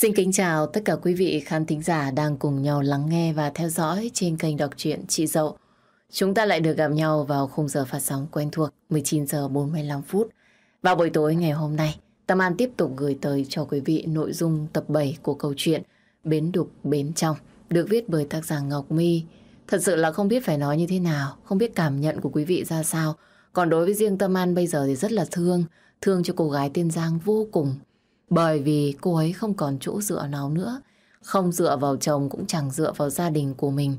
Xin kính chào tất cả quý vị khán thính giả đang cùng nhau lắng nghe và theo dõi trên kênh đọc truyện Chị Dậu. Chúng ta lại được gặp nhau vào khung giờ phát sóng quen thuộc 19 giờ 45 phút. Vào buổi tối ngày hôm nay, Tâm An tiếp tục gửi tới cho quý vị nội dung tập 7 của câu chuyện Bến Đục Bến Trong được viết bởi tác giả Ngọc My. Thật sự là không biết phải nói như thế nào, không biết cảm nhận của quý vị ra sao. Còn đối với riêng Tâm An bây giờ thì rất là thương, thương cho cô gái tiên Giang vô cùng. Bởi vì cô ấy không còn chỗ dựa nào nữa. Không dựa vào chồng cũng chẳng dựa vào gia đình của mình.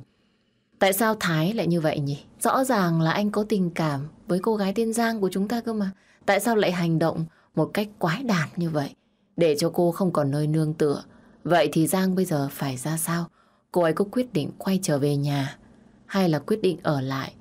Tại sao Thái lại như vậy nhỉ? Rõ ràng là anh có tình cảm với cô gái Tiên Giang của chúng ta cơ mà. Tại sao lại hành động một cách quái đản như vậy? Để cho cô không còn nơi nương tựa. Vậy thì Giang bây giờ phải ra sao? Cô ấy có quyết định quay trở về nhà hay là quyết định ở lại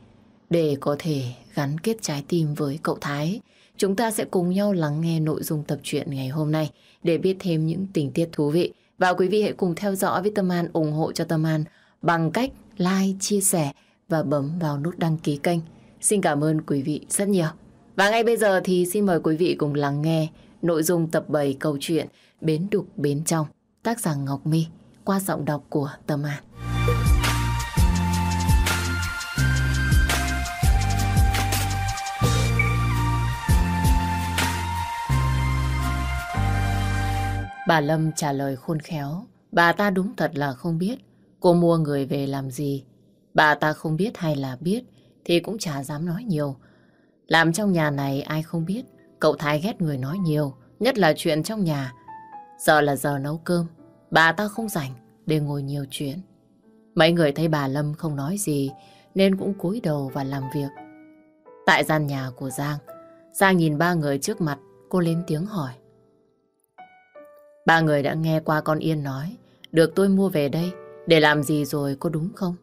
để có thể gắn kết trái tim với cậu Thái? Chúng ta sẽ cùng nhau lắng nghe nội dung tập truyện ngày hôm nay để biết thêm những tình tiết thú vị. Và quý vị hãy cùng theo dõi với Tâm An, ủng hộ cho Tâm An bằng cách like, chia sẻ và bấm vào nút đăng ký kênh. Xin cảm ơn quý vị rất nhiều. Và ngay bây giờ thì xin mời quý vị cùng lắng nghe nội dung tập 7 câu chuyện Bến Đục Bến Trong, tác giả Ngọc My qua giọng đọc của Tâm An. Bà Lâm trả lời khôn khéo. Bà ta đúng thật là không biết cô mua người về làm gì. Bà ta không biết hay là biết thì cũng chả dám nói nhiều. Làm trong nhà này ai không biết cậu Thái ghét người nói nhiều, nhất là chuyện trong nhà. Giờ là giờ nấu cơm, bà ta không rảnh để ngồi nhiều chuyện. Mấy người thấy bà Lâm không nói gì nên cũng cúi đầu và làm việc. Tại gian nhà của Giang, Giang nhìn ba người trước mặt, cô lên tiếng hỏi. Ba người đã nghe qua con Yên nói được tôi mua về đây để làm gì rồi có đúng không?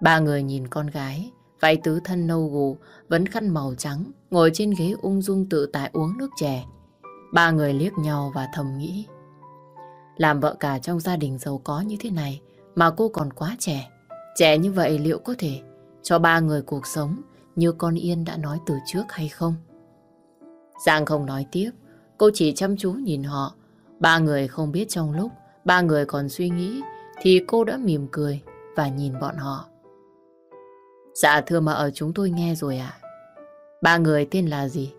Ba người nhìn con gái váy tứ thân nâu gù vẫn khăn màu trắng ngồi trên ghế ung dung tự tại uống nước chè. Ba người liếc nhau và thầm nghĩ làm vợ cả trong gia đình giàu có như thế này mà cô còn quá trẻ. Trẻ như vậy liệu có thể cho ba người cuộc sống như con Yên đã nói từ trước hay không? Giang không nói tiếp, cô chỉ chăm chú nhìn họ Ba người không biết trong lúc ba người còn suy nghĩ thì cô đã mỉm cười và nhìn bọn họ. Dạ thưa mà ở chúng tôi nghe rồi ạ. Ba người tên là gì?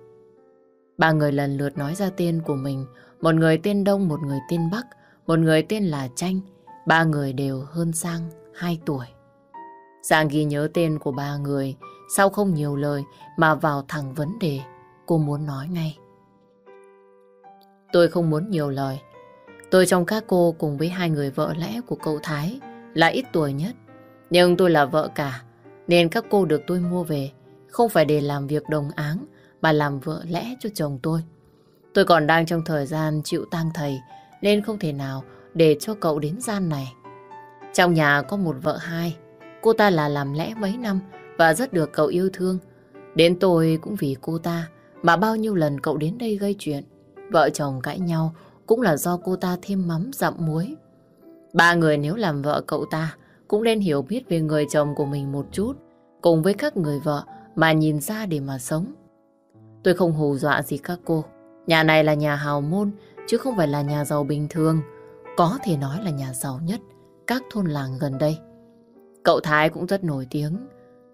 Ba người lần lượt nói ra tên của mình. Một người tên Đông, một người tên Bắc, một người tên là Tranh. Ba người đều hơn Sang 2 tuổi. Giang ghi nhớ tên của ba người. Sau không nhiều lời mà vào thẳng vấn đề cô muốn nói ngay. Tôi không muốn nhiều lời. Tôi trong các cô cùng với hai người vợ lẽ của cậu Thái là ít tuổi nhất. Nhưng tôi là vợ cả, nên các cô được tôi mua về không phải để làm việc đồng áng mà làm vợ lẽ cho chồng tôi. Tôi còn đang trong thời gian chịu tang thầy nên không thể nào để cho cậu đến gian này. Trong nhà có một vợ hai, cô ta là làm lẽ mấy năm và rất được cậu yêu thương. Đến tôi cũng vì cô ta mà bao nhiêu lần cậu đến đây gây chuyện. Vợ chồng cãi nhau cũng là do cô ta thêm mắm dặm muối. Ba người nếu làm vợ cậu ta cũng nên hiểu biết về người chồng của mình một chút, cùng với các người vợ mà nhìn ra để mà sống. Tôi không hù dọa gì các cô. Nhà này là nhà hào môn, chứ không phải là nhà giàu bình thường. Có thể nói là nhà giàu nhất các thôn làng gần đây. Cậu Thái cũng rất nổi tiếng.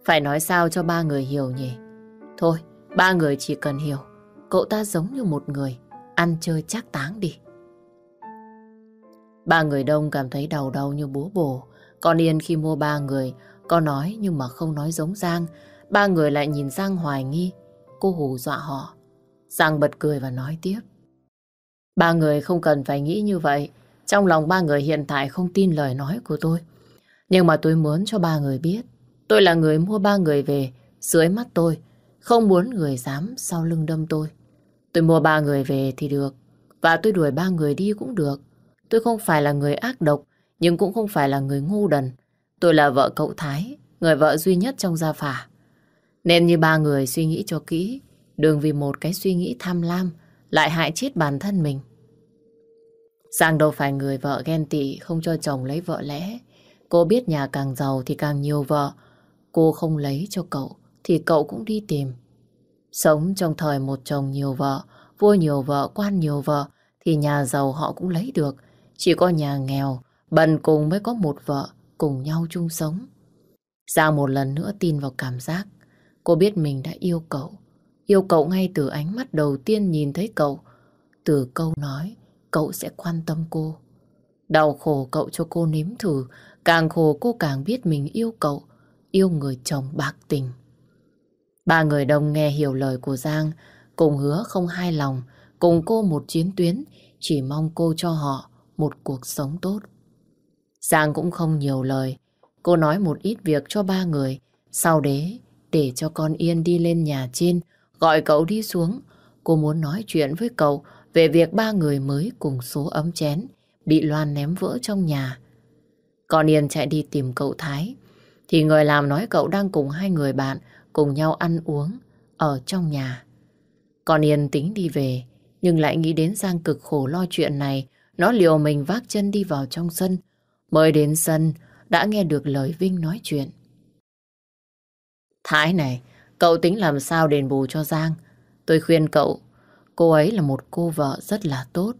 Phải nói sao cho ba người hiểu nhỉ? Thôi, ba người chỉ cần hiểu. Cậu ta giống như một người ăn chơi chắc táng đi. Ba người đông cảm thấy đầu đau như bố bổ. Con Yên khi mua ba người, có nói nhưng mà không nói giống Giang. Ba người lại nhìn Giang hoài nghi. Cô hù dọa họ. Giang bật cười và nói tiếp. Ba người không cần phải nghĩ như vậy. Trong lòng ba người hiện tại không tin lời nói của tôi. Nhưng mà tôi muốn cho ba người biết. Tôi là người mua ba người về dưới mắt tôi. Không muốn người dám sau lưng đâm tôi. Tôi mua ba người về thì được. Và tôi đuổi ba người đi cũng được. Tôi không phải là người ác độc, nhưng cũng không phải là người ngu đần. Tôi là vợ cậu Thái, người vợ duy nhất trong gia phả. Nên như ba người suy nghĩ cho kỹ, đừng vì một cái suy nghĩ tham lam lại hại chết bản thân mình. Giang đâu phải người vợ ghen tị không cho chồng lấy vợ lẽ. Cô biết nhà càng giàu thì càng nhiều vợ. Cô không lấy cho cậu thì cậu cũng đi tìm. Sống trong thời một chồng nhiều vợ, vua nhiều vợ, quan nhiều vợ thì nhà giàu họ cũng lấy được Chỉ có nhà nghèo, bần cùng mới có một vợ cùng nhau chung sống. Giang một lần nữa tin vào cảm giác. Cô biết mình đã yêu cậu. Yêu cậu ngay từ ánh mắt đầu tiên nhìn thấy cậu. Từ câu nói, cậu sẽ quan tâm cô. Đau khổ cậu cho cô nếm thử, càng khổ cô càng biết mình yêu cậu, yêu người chồng bạc tình. Ba người đồng nghe hiểu lời của Giang, cùng hứa không hai lòng, cùng cô một chiến tuyến, chỉ mong cô cho họ một cuộc sống tốt. Giang cũng không nhiều lời, cô nói một ít việc cho ba người, sau đấy để cho con Yên đi lên nhà trên, gọi cậu đi xuống. Cô muốn nói chuyện với cậu về việc ba người mới cùng số ấm chén bị Loan ném vỡ trong nhà. Con Yên chạy đi tìm cậu Thái, thì người làm nói cậu đang cùng hai người bạn cùng nhau ăn uống ở trong nhà. Con Yên tính đi về, nhưng lại nghĩ đến Giang cực khổ lo chuyện này, nó liều mình vác chân đi vào trong sân. Mới đến sân, đã nghe được lời Vinh nói chuyện. Thái này, cậu tính làm sao đền bù cho Giang? Tôi khuyên cậu, cô ấy là một cô vợ rất là tốt.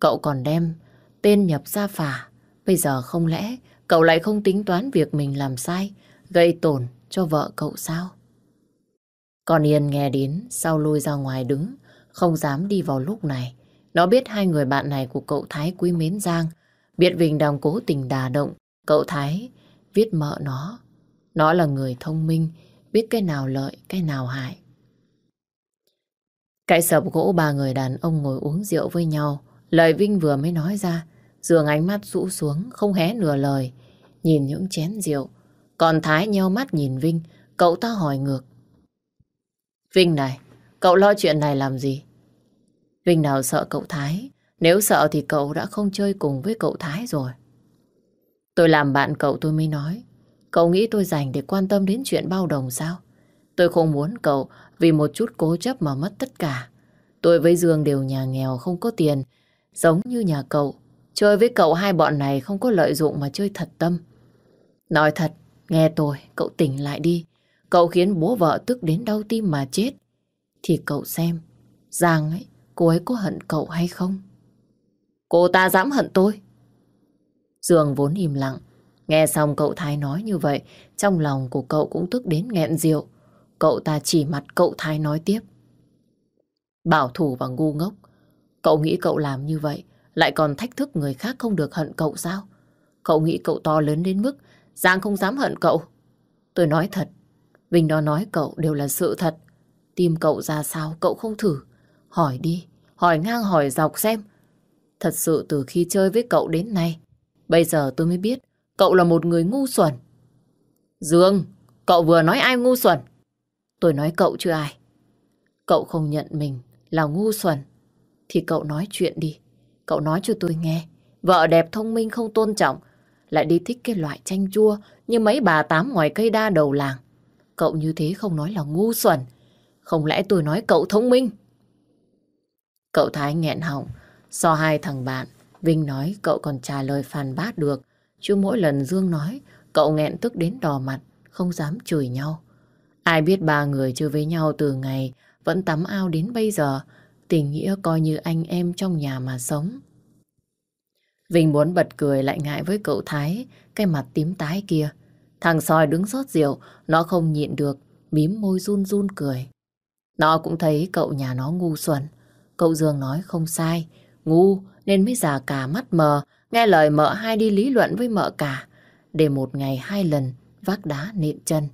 Cậu còn đem tên nhập ra phả. Bây giờ không lẽ cậu lại không tính toán việc mình làm sai, gây tổn cho vợ cậu sao? Con Yên nghe đến, sau lui ra ngoài đứng, không dám đi vào lúc này. Nó biết hai người bạn này của cậu Thái quý mến Giang, biết Vinh đang cố tình đà động. Cậu Thái viết mợ nó. Nó là người thông minh, biết cái nào lợi, cái nào hại. Cái sập gỗ ba người đàn ông ngồi uống rượu với nhau. Lời Vinh vừa mới nói ra, dường ánh mắt rũ xuống, không hé nửa lời, nhìn những chén rượu. Còn Thái nheo mắt nhìn Vinh, cậu ta hỏi ngược. Vinh này, cậu lo chuyện này làm gì? Vinh nào sợ cậu Thái, nếu sợ thì cậu đã không chơi cùng với cậu Thái rồi. Tôi làm bạn cậu tôi mới nói, cậu nghĩ tôi dành để quan tâm đến chuyện bao đồng sao? Tôi không muốn cậu vì một chút cố chấp mà mất tất cả. Tôi với Dương đều nhà nghèo không có tiền, giống như nhà cậu. Chơi với cậu hai bọn này không có lợi dụng mà chơi thật tâm. Nói thật, nghe tôi, cậu tỉnh lại đi. Cậu khiến bố vợ tức đến đau tim mà chết. Thì cậu xem, Giang ấy, cô ấy có hận cậu hay không? Cô ta dám hận tôi. Dương vốn im lặng. Nghe xong cậu Thái nói như vậy, trong lòng của cậu cũng tức đến nghẹn rượu. Cậu ta chỉ mặt cậu Thái nói tiếp. Bảo thủ và ngu ngốc. Cậu nghĩ cậu làm như vậy lại còn thách thức người khác không được hận cậu sao? Cậu nghĩ cậu to lớn đến mức Giang không dám hận cậu. Tôi nói thật, Vinh đó nói cậu đều là sự thật. Tim cậu ra sao cậu không thử. Hỏi đi, hỏi ngang hỏi dọc xem. Thật sự từ khi chơi với cậu đến nay, bây giờ tôi mới biết cậu là một người ngu xuẩn. Dương, cậu vừa nói ai ngu xuẩn? Tôi nói cậu chứ ai. Cậu không nhận mình là ngu xuẩn, thì cậu nói chuyện đi. Cậu nói cho tôi nghe, vợ đẹp thông minh không tôn trọng, lại đi thích cái loại chanh chua như mấy bà tám ngoài cây đa đầu làng. Cậu như thế không nói là ngu xuẩn, không lẽ tôi nói cậu thông minh? Cậu Thái nghẹn họng, so hai thằng bạn, Vinh nói cậu còn trả lời phản bác được, chứ mỗi lần Dương nói, cậu nghẹn tức đến đỏ mặt, không dám chửi nhau. Ai biết ba người chơi với nhau từ ngày vẫn tắm ao đến bây giờ, tình nghĩa coi như anh em trong nhà mà sống. Vinh muốn bật cười lại ngại với cậu Thái, cái mặt tím tái kia. Thằng soi đứng rót rượu, nó không nhịn được, mím môi run run cười. Nó cũng thấy cậu nhà nó ngu xuẩn. Cậu Dương nói không sai, ngu nên mới già cả mắt mờ, nghe lời mợ hai đi lý luận với mợ cả, để một ngày hai lần vác đá nện chân.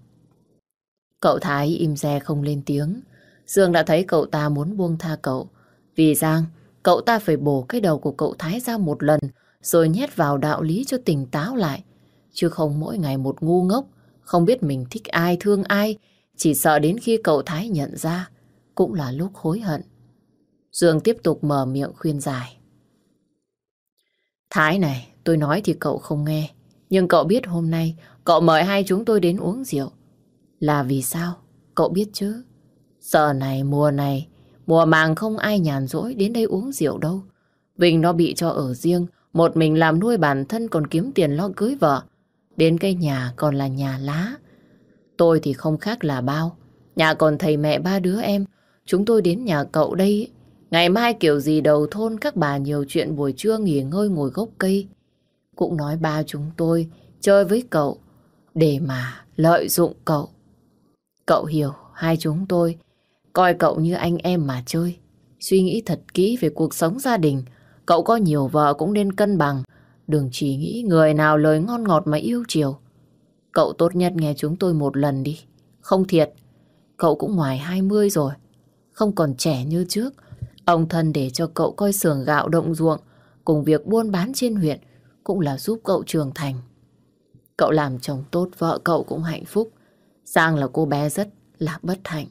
Cậu Thái im re không lên tiếng, Dương đã thấy cậu ta muốn buông tha cậu. Vì Giang, cậu ta phải bổ cái đầu của cậu Thái ra một lần rồi nhét vào đạo lý cho tỉnh táo lại. Chứ không mỗi ngày một ngu ngốc, không biết mình thích ai, thương ai, chỉ sợ đến khi cậu Thái nhận ra, cũng là lúc hối hận. Dương tiếp tục mở miệng khuyên giải. Thái này, tôi nói thì cậu không nghe. Nhưng cậu biết hôm nay cậu mời hai chúng tôi đến uống rượu. Là vì sao? Cậu biết chứ? Giờ này, mùa này, mùa màng không ai nhàn rỗi đến đây uống rượu đâu. Vinh nó bị cho ở riêng, một mình làm nuôi bản thân còn kiếm tiền lo cưới vợ. Đến cái nhà còn là nhà lá. Tôi thì không khác là bao. Nhà còn thầy mẹ ba đứa em. Chúng tôi đến nhà cậu đây Ngày mai kiểu gì đầu thôn, các bà nhiều chuyện buổi trưa nghỉ ngơi ngồi gốc cây. Cũng nói ba chúng tôi, chơi với cậu, để mà lợi dụng cậu. Cậu hiểu, hai chúng tôi, coi cậu như anh em mà chơi. Suy nghĩ thật kỹ về cuộc sống gia đình. Cậu có nhiều vợ cũng nên cân bằng. Đừng chỉ nghĩ người nào lời ngon ngọt mà yêu chiều. Cậu tốt nhất nghe chúng tôi một lần đi. Không thiệt. Cậu cũng ngoài 20 rồi. Không còn trẻ như trước. Ông thân để cho cậu coi xưởng gạo động ruộng cùng việc buôn bán trên huyện cũng là giúp cậu trưởng thành. Cậu làm chồng tốt, vợ cậu cũng hạnh phúc. Giang là cô bé rất là bất hạnh.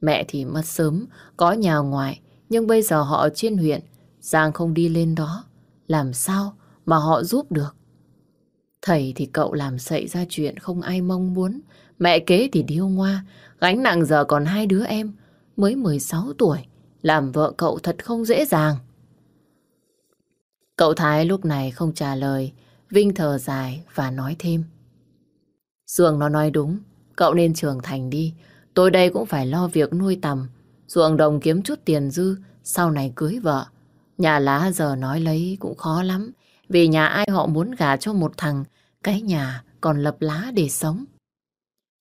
Mẹ thì mất sớm, có nhà ngoài, nhưng bây giờ họ ở trên huyện, Giang không đi lên đó. Làm sao mà họ giúp được? Thầy thì cậu làm sậy ra chuyện không ai mong muốn. Mẹ kế thì điêu ngoa, gánh nặng giờ còn hai đứa em, mới 16 tuổi. Làm vợ cậu thật không dễ dàng. Cậu Thái lúc này không trả lời, Vinh thở dài và nói thêm. Dường nó nói đúng, cậu nên trưởng thành đi. Tôi đây cũng phải lo việc nuôi tầm, ruộng đồng kiếm chút tiền dư, sau này cưới vợ. Nhà lá giờ nói lấy cũng khó lắm, vì nhà ai họ muốn gả cho một thằng, cái nhà còn lập lá để sống.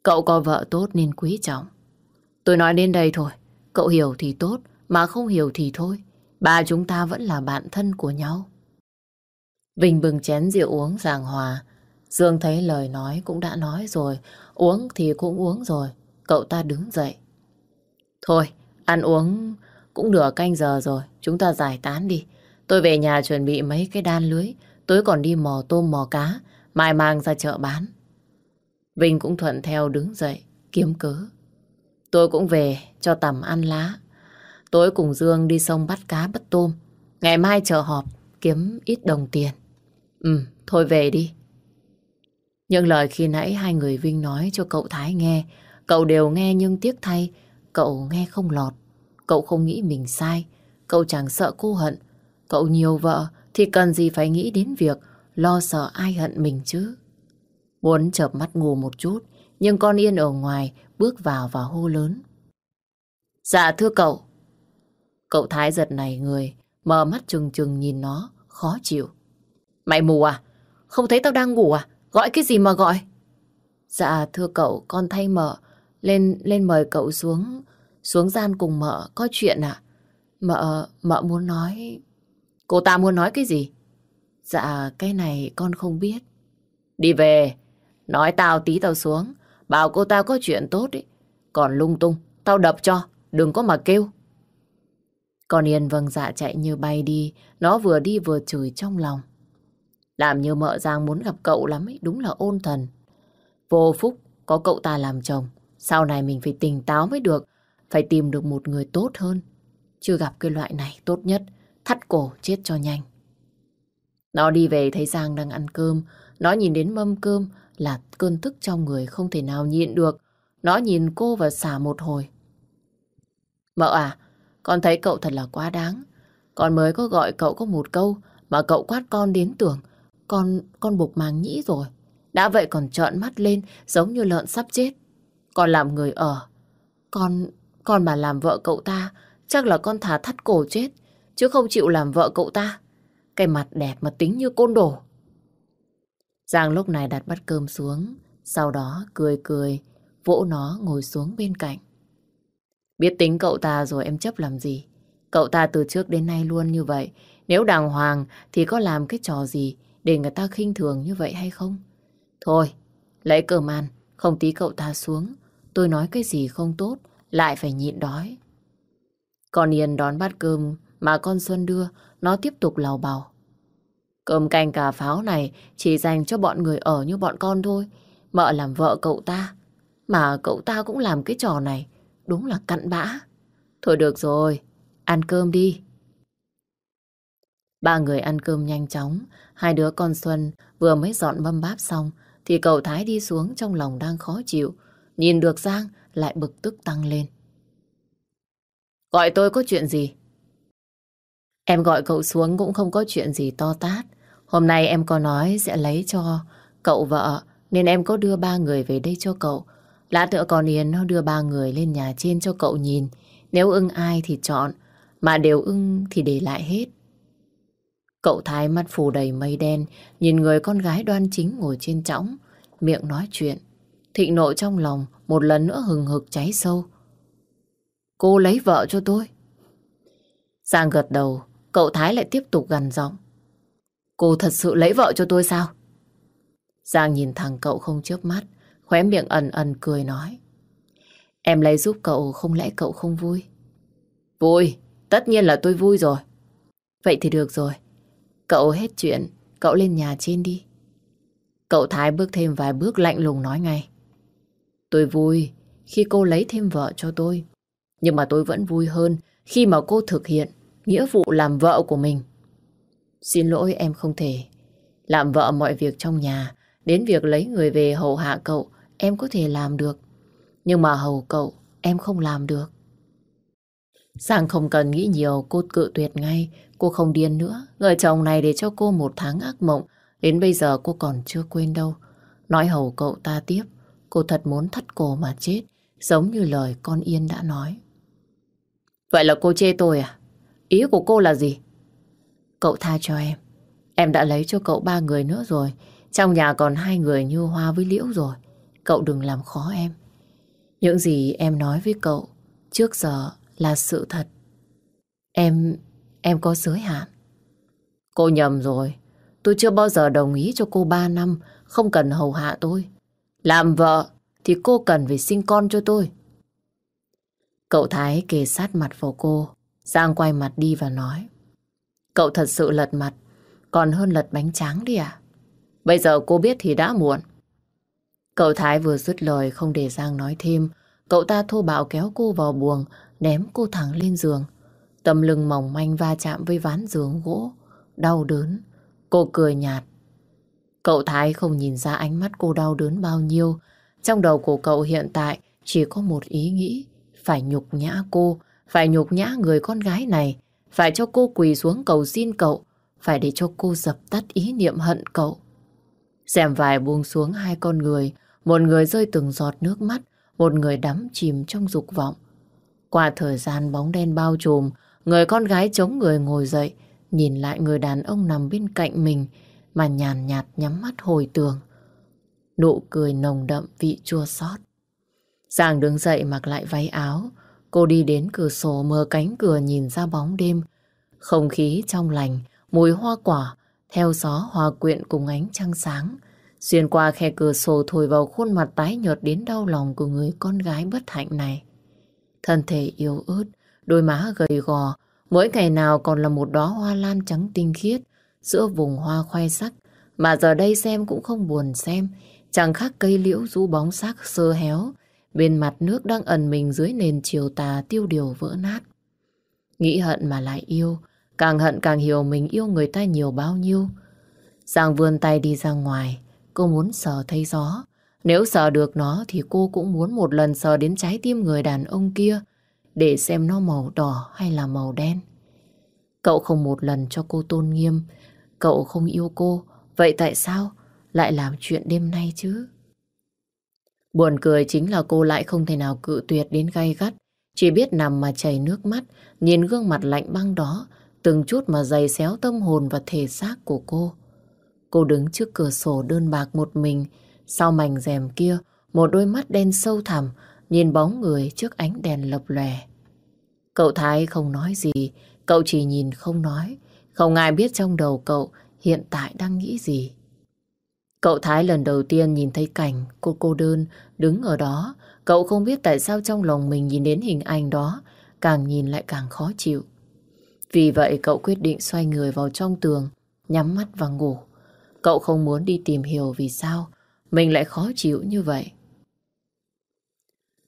Cậu có vợ tốt nên quý trọng. Tôi nói đến đây thôi, cậu hiểu thì tốt, mà không hiểu thì thôi. Ba chúng ta vẫn là bạn thân của nhau. Vinh bừng chén rượu uống giảng hòa. Dương thấy lời nói cũng đã nói rồi, uống thì cũng uống rồi. Cậu ta đứng dậy. Thôi, ăn uống cũng nửa canh giờ rồi, chúng ta giải tán đi. Tôi về nhà chuẩn bị mấy cái đan lưới, tối còn đi mò tôm mò cá, mai mang ra chợ bán. Vinh cũng thuận theo đứng dậy, kiếm cớ. Tôi cũng về cho tầm ăn lá. Tối cùng Dương đi sông bắt cá bắt tôm. Ngày mai chợ họp, kiếm ít đồng tiền. Ừ, thôi về đi. Những lời khi nãy hai người Vinh nói cho cậu Thái nghe, cậu đều nghe nhưng tiếc thay, cậu nghe không lọt. Cậu không nghĩ mình sai, cậu chẳng sợ cô hận. Cậu nhiều vợ thì cần gì phải nghĩ đến việc lo sợ ai hận mình chứ. Muốn chợp mắt ngủ một chút, nhưng con Yên ở ngoài bước vào và hô lớn. Dạ thưa cậu. Cậu Thái giật này người, mở mắt trừng trừng nhìn nó, khó chịu. Mày mù à? Không thấy tao đang ngủ à? Gọi cái gì mà gọi? Dạ thưa cậu, con thay mợ. Lên lên mời cậu xuống xuống gian cùng mợ có chuyện. À? Mợ, mợ muốn nói... Cô ta muốn nói cái gì? Dạ cái này con không biết. Đi về, nói tao tí tao xuống. Bảo cô ta có chuyện tốt ấy. Còn lung tung, tao đập cho, đừng có mà kêu. Con Yên vâng dạ chạy như bay đi, nó vừa đi vừa chửi trong lòng. Làm như mợ Giang muốn gặp cậu lắm ấy, đúng là ôn thần. Vô phúc, có cậu ta làm chồng. Sau này mình phải tỉnh táo mới được, phải tìm được một người tốt hơn. Chưa gặp cái loại này tốt nhất, thắt cổ chết cho nhanh. Nó đi về thấy Giang đang ăn cơm, nó nhìn đến mâm cơm là cơn tức trong người không thể nào nhịn được. Nó nhìn cô và xả một hồi. Mợ à, con thấy cậu thật là quá đáng. Con mới có gọi cậu có một câu mà cậu quát con đến tưởng con, con bục màng nhĩ rồi. Đã vậy còn trợn mắt lên giống như lợn sắp chết. Con làm người ở. Con, con mà làm vợ cậu ta chắc là con thả thắt cổ chết. Chứ không chịu làm vợ cậu ta. Cái mặt đẹp mà tính như côn đồ. Giang lúc này đặt bát cơm xuống. Sau đó cười cười, vỗ nó ngồi xuống bên cạnh. Biết tính cậu ta rồi em chấp làm gì. Cậu ta từ trước đến nay luôn như vậy. Nếu đàng hoàng thì có làm cái trò gì để người ta khinh thường như vậy hay không? Thôi, lấy cơm ăn, không tí cậu ta xuống. Tôi nói cái gì không tốt, lại phải nhịn đói. Còn Yên đón bát cơm mà con Xuân đưa, nó tiếp tục lào bào. Cơm canh cà pháo này chỉ dành cho bọn người ở như bọn con thôi. Mợ làm vợ cậu ta. Mà cậu ta cũng làm cái trò này. Đúng là cặn bã. Thôi được rồi, ăn cơm đi. Ba người ăn cơm nhanh chóng, hai đứa con Xuân vừa mới dọn mâm báp xong, thì cậu Thái đi xuống trong lòng đang khó chịu. Nhìn được Giang lại bực tức tăng lên. Gọi tôi có chuyện gì? Em gọi cậu xuống cũng không có chuyện gì to tát. Hôm nay em có nói sẽ lấy cho cậu vợ, nên em có đưa ba người về đây cho cậu. Lã tựa còn Yến nó đưa ba người lên nhà trên cho cậu nhìn. Nếu ưng ai thì chọn, mà đều ưng thì để lại hết. Cậu Thái mắt phủ đầy mây đen, nhìn người con gái đoan chính ngồi trên trõng, miệng nói chuyện. Thịnh nộ trong lòng một lần nữa hừng hực cháy sâu. Cô lấy vợ cho tôi. Giang gật đầu, cậu Thái lại tiếp tục gằn giọng. Cô thật sự lấy vợ cho tôi sao? Giang nhìn thằng cậu không chớp mắt, khóe miệng ẩn ẩn cười nói. Em lấy giúp cậu, không lẽ cậu không vui? Vui, tất nhiên là tôi vui rồi. Vậy thì được rồi. Cậu hết chuyện, cậu lên nhà trên đi. Cậu Thái bước thêm vài bước lạnh lùng nói ngay. Tôi vui khi cô lấy thêm vợ cho tôi. Nhưng mà tôi vẫn vui hơn khi mà cô thực hiện nghĩa vụ làm vợ của mình. Xin lỗi em không thể. Làm vợ mọi việc trong nhà, đến việc lấy người về hầu hạ cậu, em có thể làm được. Nhưng mà hầu cậu, em không làm được. Sang không cần nghĩ nhiều, cô cự tuyệt ngay. Cô không điên nữa. Người chồng này để cho cô một tháng ác mộng. Đến bây giờ cô còn chưa quên đâu. Nói hầu cậu ta tiếp. Cô thật muốn thắt cổ mà chết. Giống như lời con Yên đã nói. Vậy là cô chê tôi à? Ý của cô là gì? Cậu tha cho em. Em đã lấy cho cậu ba người nữa rồi. Trong nhà còn hai người như Hoa với Liễu rồi. Cậu đừng làm khó em. Những gì em nói với cậu trước giờ là sự thật. Em, em có giới hạn. Cô nhầm rồi. Tôi chưa bao giờ đồng ý cho cô ba năm không cần hầu hạ tôi. Làm vợ thì cô cần phải sinh con cho tôi. Cậu Thái kề sát mặt vào cô. Giang quay mặt đi và nói. Cậu thật sự lật mặt, còn hơn lật bánh tráng đi à? Bây giờ cô biết thì đã muộn. Cậu Thái vừa dứt lời không để Giang nói thêm. Cậu ta thô bạo kéo cô vào buồng, ném cô thẳng lên giường. Tầm lưng mỏng manh va chạm với ván giường gỗ. Đau đớn. Cô cười nhạt. Cậu Thái không nhìn ra ánh mắt cô đau đớn bao nhiêu. Trong đầu của cậu hiện tại chỉ có một ý nghĩ. Phải nhục nhã cô, phải nhục nhã người con gái này, phải cho cô quỳ xuống cầu xin cậu, phải để cho cô dập tắt ý niệm hận cậu. xem vài buông xuống hai con người, một người rơi từng giọt nước mắt, một người đắm chìm trong dục vọng. Qua thời gian bóng đen bao trùm, người con gái chống người ngồi dậy, nhìn lại người đàn ông nằm bên cạnh mình mà nhàn nhạt nhắm mắt hồi tưởng. Nụ cười nồng đậm vị chua xót. Giàng đứng dậy mặc lại váy áo, cô đi đến cửa sổ mở cánh cửa nhìn ra bóng đêm. Không khí trong lành, mùi hoa quả, theo gió hòa quyện cùng ánh trăng sáng. Xuyên qua khe cửa sổ thổi vào khuôn mặt tái nhợt đến đau lòng của người con gái bất hạnh này. Thân thể yếu ớt, đôi má gầy gò, mỗi ngày nào còn là một đóa hoa lan trắng tinh khiết giữa vùng hoa khoai sắc. Mà giờ đây xem cũng không buồn xem, chẳng khác cây liễu rũ bóng sắc sơ héo, bên mặt nước đang ẩn mình dưới nền chiều tà tiêu điều vỡ nát. Nghĩ hận mà lại yêu, càng hận càng hiểu mình yêu người ta nhiều bao nhiêu. Giang vươn tay đi ra ngoài, cô muốn sờ thấy gió, nếu sờ được nó thì cô cũng muốn một lần sờ đến trái tim người đàn ông kia để xem nó màu đỏ hay là màu đen. Cậu không một lần cho cô tôn nghiêm, cậu không yêu cô, vậy tại sao lại làm chuyện đêm nay chứ? Buồn cười chính là cô lại không thể nào cự tuyệt đến gay gắt, chỉ biết nằm mà chảy nước mắt, nhìn gương mặt lạnh băng đó, từng chút mà dày xéo tâm hồn và thể xác của cô. Cô đứng trước cửa sổ đơn bạc một mình, sau mảnh rèm kia, một đôi mắt đen sâu thẳm nhìn bóng người trước ánh đèn lập lòe. Cậu Thái không nói gì, cậu chỉ nhìn không nói. Không ai biết trong đầu cậu hiện tại đang nghĩ gì. Cậu Thái lần đầu tiên nhìn thấy cảnh cô cô đơn đứng ở đó. Cậu không biết tại sao trong lòng mình nhìn đến hình ảnh đó càng nhìn lại càng khó chịu. Vì vậy cậu quyết định xoay người vào trong tường, nhắm mắt và ngủ. Cậu không muốn đi tìm hiểu vì sao mình lại khó chịu như vậy.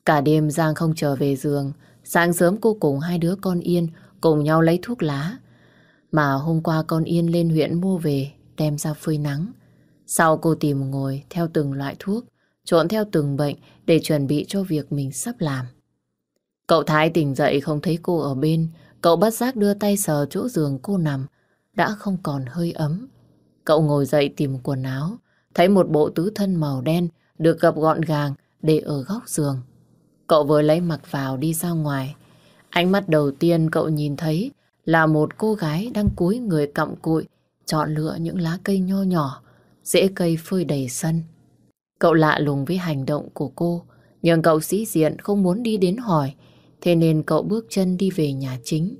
Cả đêm Giang không trở về giường. Sáng sớm cô cùng hai đứa con Yên cùng nhau lấy thuốc lá. Mà hôm qua con Yên lên huyện mua về, đem ra phơi nắng. Sau cô tìm ngồi theo từng loại thuốc, trộn theo từng bệnh để chuẩn bị cho việc mình sắp làm. Cậu Thái tỉnh dậy không thấy cô ở bên, cậu bắt giác đưa tay sờ chỗ giường cô nằm, đã không còn hơi ấm. Cậu ngồi dậy tìm quần áo, thấy một bộ tứ thân màu đen được gập gọn gàng để ở góc giường. Cậu vừa lấy mặc vào đi ra ngoài. Ánh mắt đầu tiên cậu nhìn thấy là một cô gái đang cúi người cặm cụi, chọn lựa những lá cây nho nhỏ, rễ cây phơi đầy sân. Cậu lạ lùng với hành động của cô, nhưng cậu sĩ diện không muốn đi đến hỏi, thế nên cậu bước chân đi về nhà chính.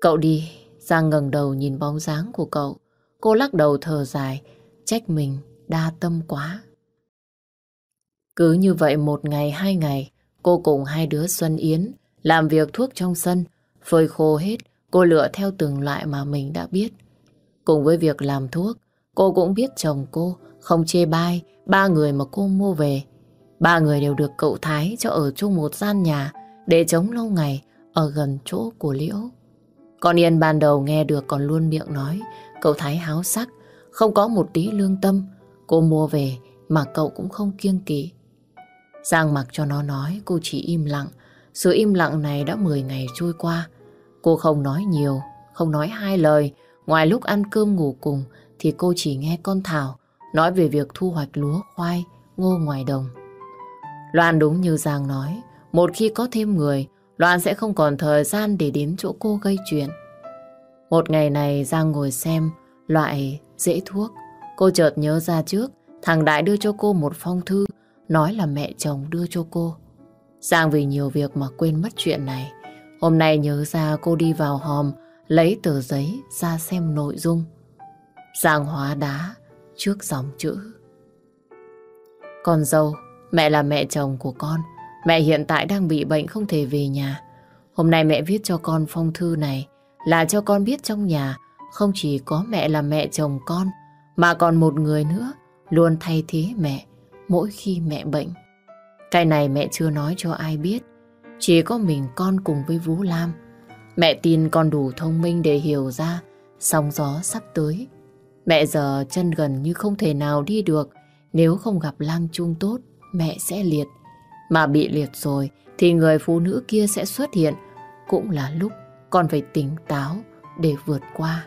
Cậu đi, Giang ngẩng đầu nhìn bóng dáng của cậu. Cô lắc đầu thở dài, trách mình đa tâm quá. Cứ như vậy một ngày hai ngày, cô cùng hai đứa Xuân Yến làm việc thuốc trong sân, phơi khô hết, cô lựa theo từng loại mà mình đã biết. Cùng với việc làm thuốc, cô cũng biết chồng cô không chê bai ba người mà cô mua về. Ba người đều được cậu Thái cho ở chung một gian nhà để chống lâu ngày ở gần chỗ của Liễu. Con Yên ban đầu nghe được còn luôn miệng nói cậu Thái háo sắc, không có một tí lương tâm. Cô mua về mà cậu cũng không kiêng kỵ. Giang mặc cho nó nói, cô chỉ im lặng. Sự im lặng này đã 10 ngày trôi qua. Cô không nói nhiều, không nói hai lời. Ngoài lúc ăn cơm ngủ cùng thì cô chỉ nghe con Thảo nói về việc thu hoạch lúa, khoai, ngô ngoài đồng. Loan đúng như Giang nói, một khi có thêm người, Loan sẽ không còn thời gian để đến chỗ cô gây chuyện. Một ngày này Giang ngồi xem loại dễ thuốc. Cô chợt nhớ ra trước, thằng Đại đưa cho cô một phong thư, nói là mẹ chồng đưa cho cô. Giang vì nhiều việc mà quên mất chuyện này. Hôm nay nhớ ra cô đi vào hòm, lấy tờ giấy ra xem nội dung. Giang hóa đá trước dòng chữ. Con dâu, mẹ là mẹ chồng của con. Mẹ hiện tại đang bị bệnh không thể về nhà. Hôm nay mẹ viết cho con phong thư này là cho con biết trong nhà không chỉ có mẹ là mẹ chồng con mà còn một người nữa luôn thay thế mẹ mỗi khi mẹ bệnh. Cái này mẹ chưa nói cho ai biết, chỉ có mình con cùng với Vũ Lam. Mẹ tin con đủ thông minh để hiểu ra sóng gió sắp tới. Mẹ giờ chân gần như không thể nào đi được, nếu không gặp lang chung tốt, mẹ sẽ liệt. Mà bị liệt rồi thì người phụ nữ kia sẽ xuất hiện, cũng là lúc con phải tỉnh táo để vượt qua.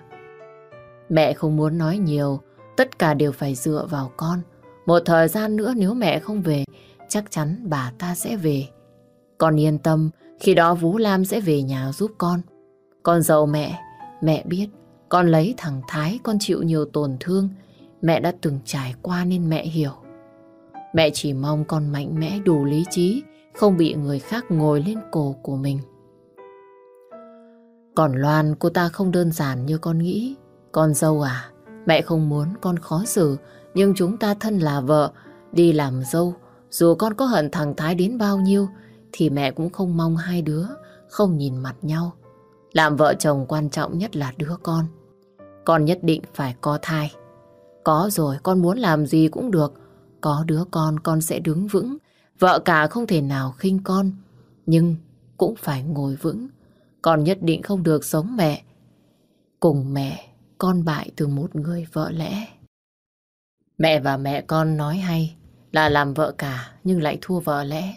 Mẹ không muốn nói nhiều, tất cả đều phải dựa vào con. Một thời gian nữa nếu mẹ không về, chắc chắn bà ta sẽ về. Con yên tâm, khi đó Vũ Lam sẽ về nhà giúp con. Con giàu mẹ, mẹ biết, con lấy thằng Thái con chịu nhiều tổn thương. Mẹ đã từng trải qua nên mẹ hiểu. Mẹ chỉ mong con mạnh mẽ đủ lý trí, không bị người khác ngồi lên cổ của mình. Còn Loan cô ta không đơn giản như con nghĩ. Con dâu à, mẹ không muốn con khó xử, nhưng chúng ta thân là vợ, đi làm dâu, dù con có hận thằng Thái đến bao nhiêu, thì mẹ cũng không mong hai đứa không nhìn mặt nhau. Làm vợ chồng quan trọng nhất là đứa con. Con nhất định phải có thai. Có rồi, con muốn làm gì cũng được. Có đứa con, con sẽ đứng vững. Vợ cả không thể nào khinh con. Nhưng cũng phải ngồi vững. Con nhất định không được sống mẹ. Cùng mẹ, con bại từ một người vợ lẽ. Mẹ và mẹ con nói hay là làm vợ cả nhưng lại thua vợ lẽ.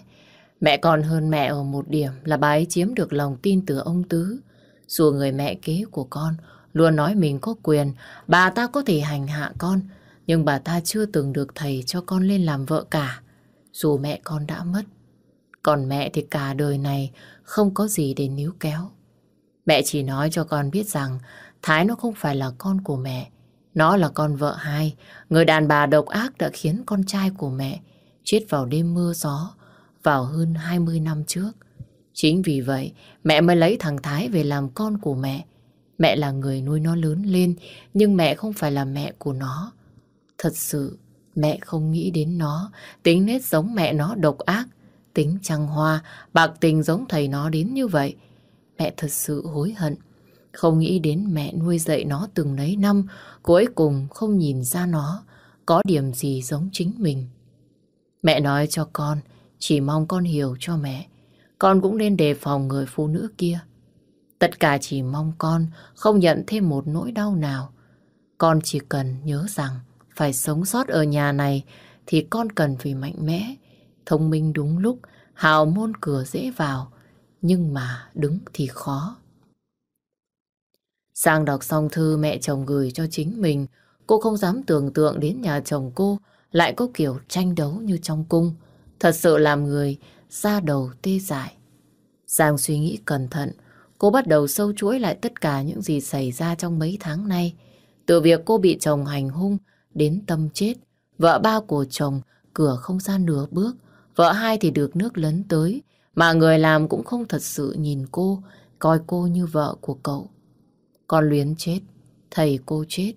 Mẹ con hơn mẹ ở một điểm là bà ấy chiếm được lòng tin từ ông Tứ. Dù người mẹ kế của con luôn nói mình có quyền, bà ta có thể hành hạ con, nhưng bà ta chưa từng được thầy cho con lên làm vợ cả, dù mẹ con đã mất. Còn mẹ thì cả đời này không có gì để níu kéo. Mẹ chỉ nói cho con biết rằng Thái nó không phải là con của mẹ. Nó là con vợ hai, người đàn bà độc ác đã khiến con trai của mẹ chết vào đêm mưa gió vào hơn 20 năm trước. Chính vì vậy, mẹ mới lấy thằng Thái về làm con của mẹ. Mẹ là người nuôi nó lớn lên, nhưng mẹ không phải là mẹ của nó. Thật sự, mẹ không nghĩ đến nó, tính nết giống mẹ nó độc ác, tính trăng hoa, bạc tình giống thầy nó đến như vậy. Mẹ thật sự hối hận. Không nghĩ đến mẹ nuôi dạy nó từng nấy năm, cuối cùng không nhìn ra nó có điểm gì giống chính mình. Mẹ nói cho con, chỉ mong con hiểu cho mẹ. Con cũng nên đề phòng người phụ nữ kia. Tất cả chỉ mong con không nhận thêm một nỗi đau nào. Con chỉ cần nhớ rằng phải sống sót ở nhà này thì con cần phải mạnh mẽ, thông minh đúng lúc, hào môn cửa dễ vào, nhưng mà đứng thì khó. Sang đọc xong thư mẹ chồng gửi cho chính mình, cô không dám tưởng tượng đến nhà chồng cô lại có kiểu tranh đấu như trong cung. Thật sự làm người ra đầu tê dại. Giang suy nghĩ cẩn thận, cô bắt đầu sâu chuỗi lại tất cả những gì xảy ra trong mấy tháng nay. Từ việc cô bị chồng hành hung đến tâm chết, vợ ba của chồng cửa không ra nửa bước, vợ hai thì được nước lấn tới, mà người làm cũng không thật sự nhìn cô, coi cô như vợ của cậu. Con Luyến chết, thầy cô chết,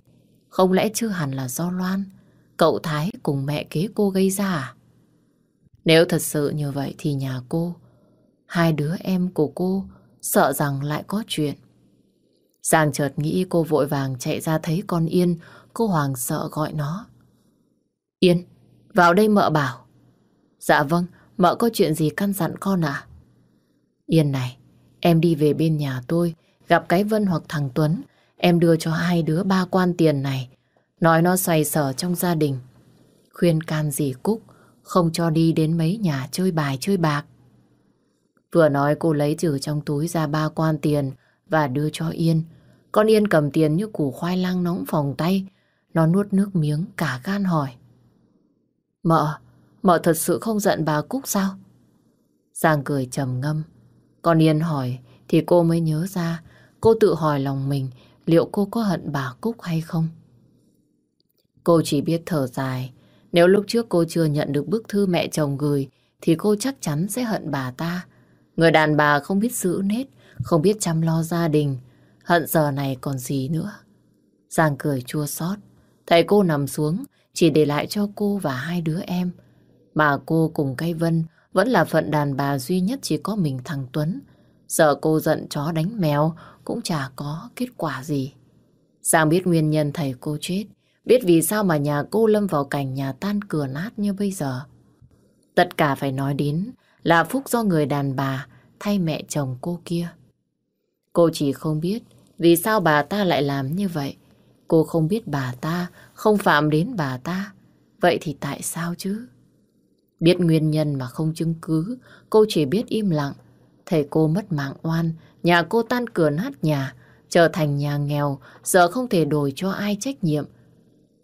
không lẽ chưa hẳn là do Loan, cậu Thái cùng mẹ kế cô gây ra à? Nếu thật sự như vậy thì nhà cô, hai đứa em của cô sợ rằng lại có chuyện. Giang chợt nghĩ cô vội vàng chạy ra thấy con Yên, cô hoàng sợ gọi nó. Yên, vào đây mợ bảo. Dạ vâng, mợ có chuyện gì căn dặn con à? Yên này, em đi về bên nhà tôi, gặp cái Vân hoặc thằng Tuấn, em đưa cho hai đứa ba quan tiền này, nói nó xoay sở trong gia đình. Khuyên can gì Cúc, không cho đi đến mấy nhà chơi bài chơi bạc. Vừa nói cô lấy từ trong túi ra ba quan tiền và đưa cho Yên. Con Yên cầm tiền như củ khoai lang nóng phòng tay. Nó nuốt nước miếng cả gan hỏi. Mợ, mợ thật sự không giận bà Cúc sao? Giang cười trầm ngâm. Con Yên hỏi thì cô mới nhớ ra. Cô tự hỏi lòng mình liệu cô có hận bà Cúc hay không? Cô chỉ biết thở dài. Nếu lúc trước cô chưa nhận được bức thư mẹ chồng gửi thì cô chắc chắn sẽ hận bà ta. Người đàn bà không biết giữ nết, không biết chăm lo gia đình. Hận giờ này còn gì nữa. Giang cười chua xót Thấy cô nằm xuống, chỉ để lại cho cô và hai đứa em. Mà cô cùng cây Vân vẫn là phận đàn bà duy nhất chỉ có mình thằng Tuấn. Sợ cô giận chó đánh mèo cũng chả có kết quả gì. Giang biết nguyên nhân thầy cô chết, biết vì sao mà nhà cô lâm vào cảnh nhà tan cửa nát như bây giờ. Tất cả phải nói đến là phúc do người đàn bà thay mẹ chồng cô kia. Cô chỉ không biết vì sao bà ta lại làm như vậy. Cô không biết bà ta không phạm đến bà ta. Vậy thì tại sao chứ? Biết nguyên nhân mà không chứng cứ, cô chỉ biết im lặng. Thầy cô mất mạng oan, nhà cô tan cửa nát nhà, trở thành nhà nghèo, giờ không thể đổi cho ai trách nhiệm.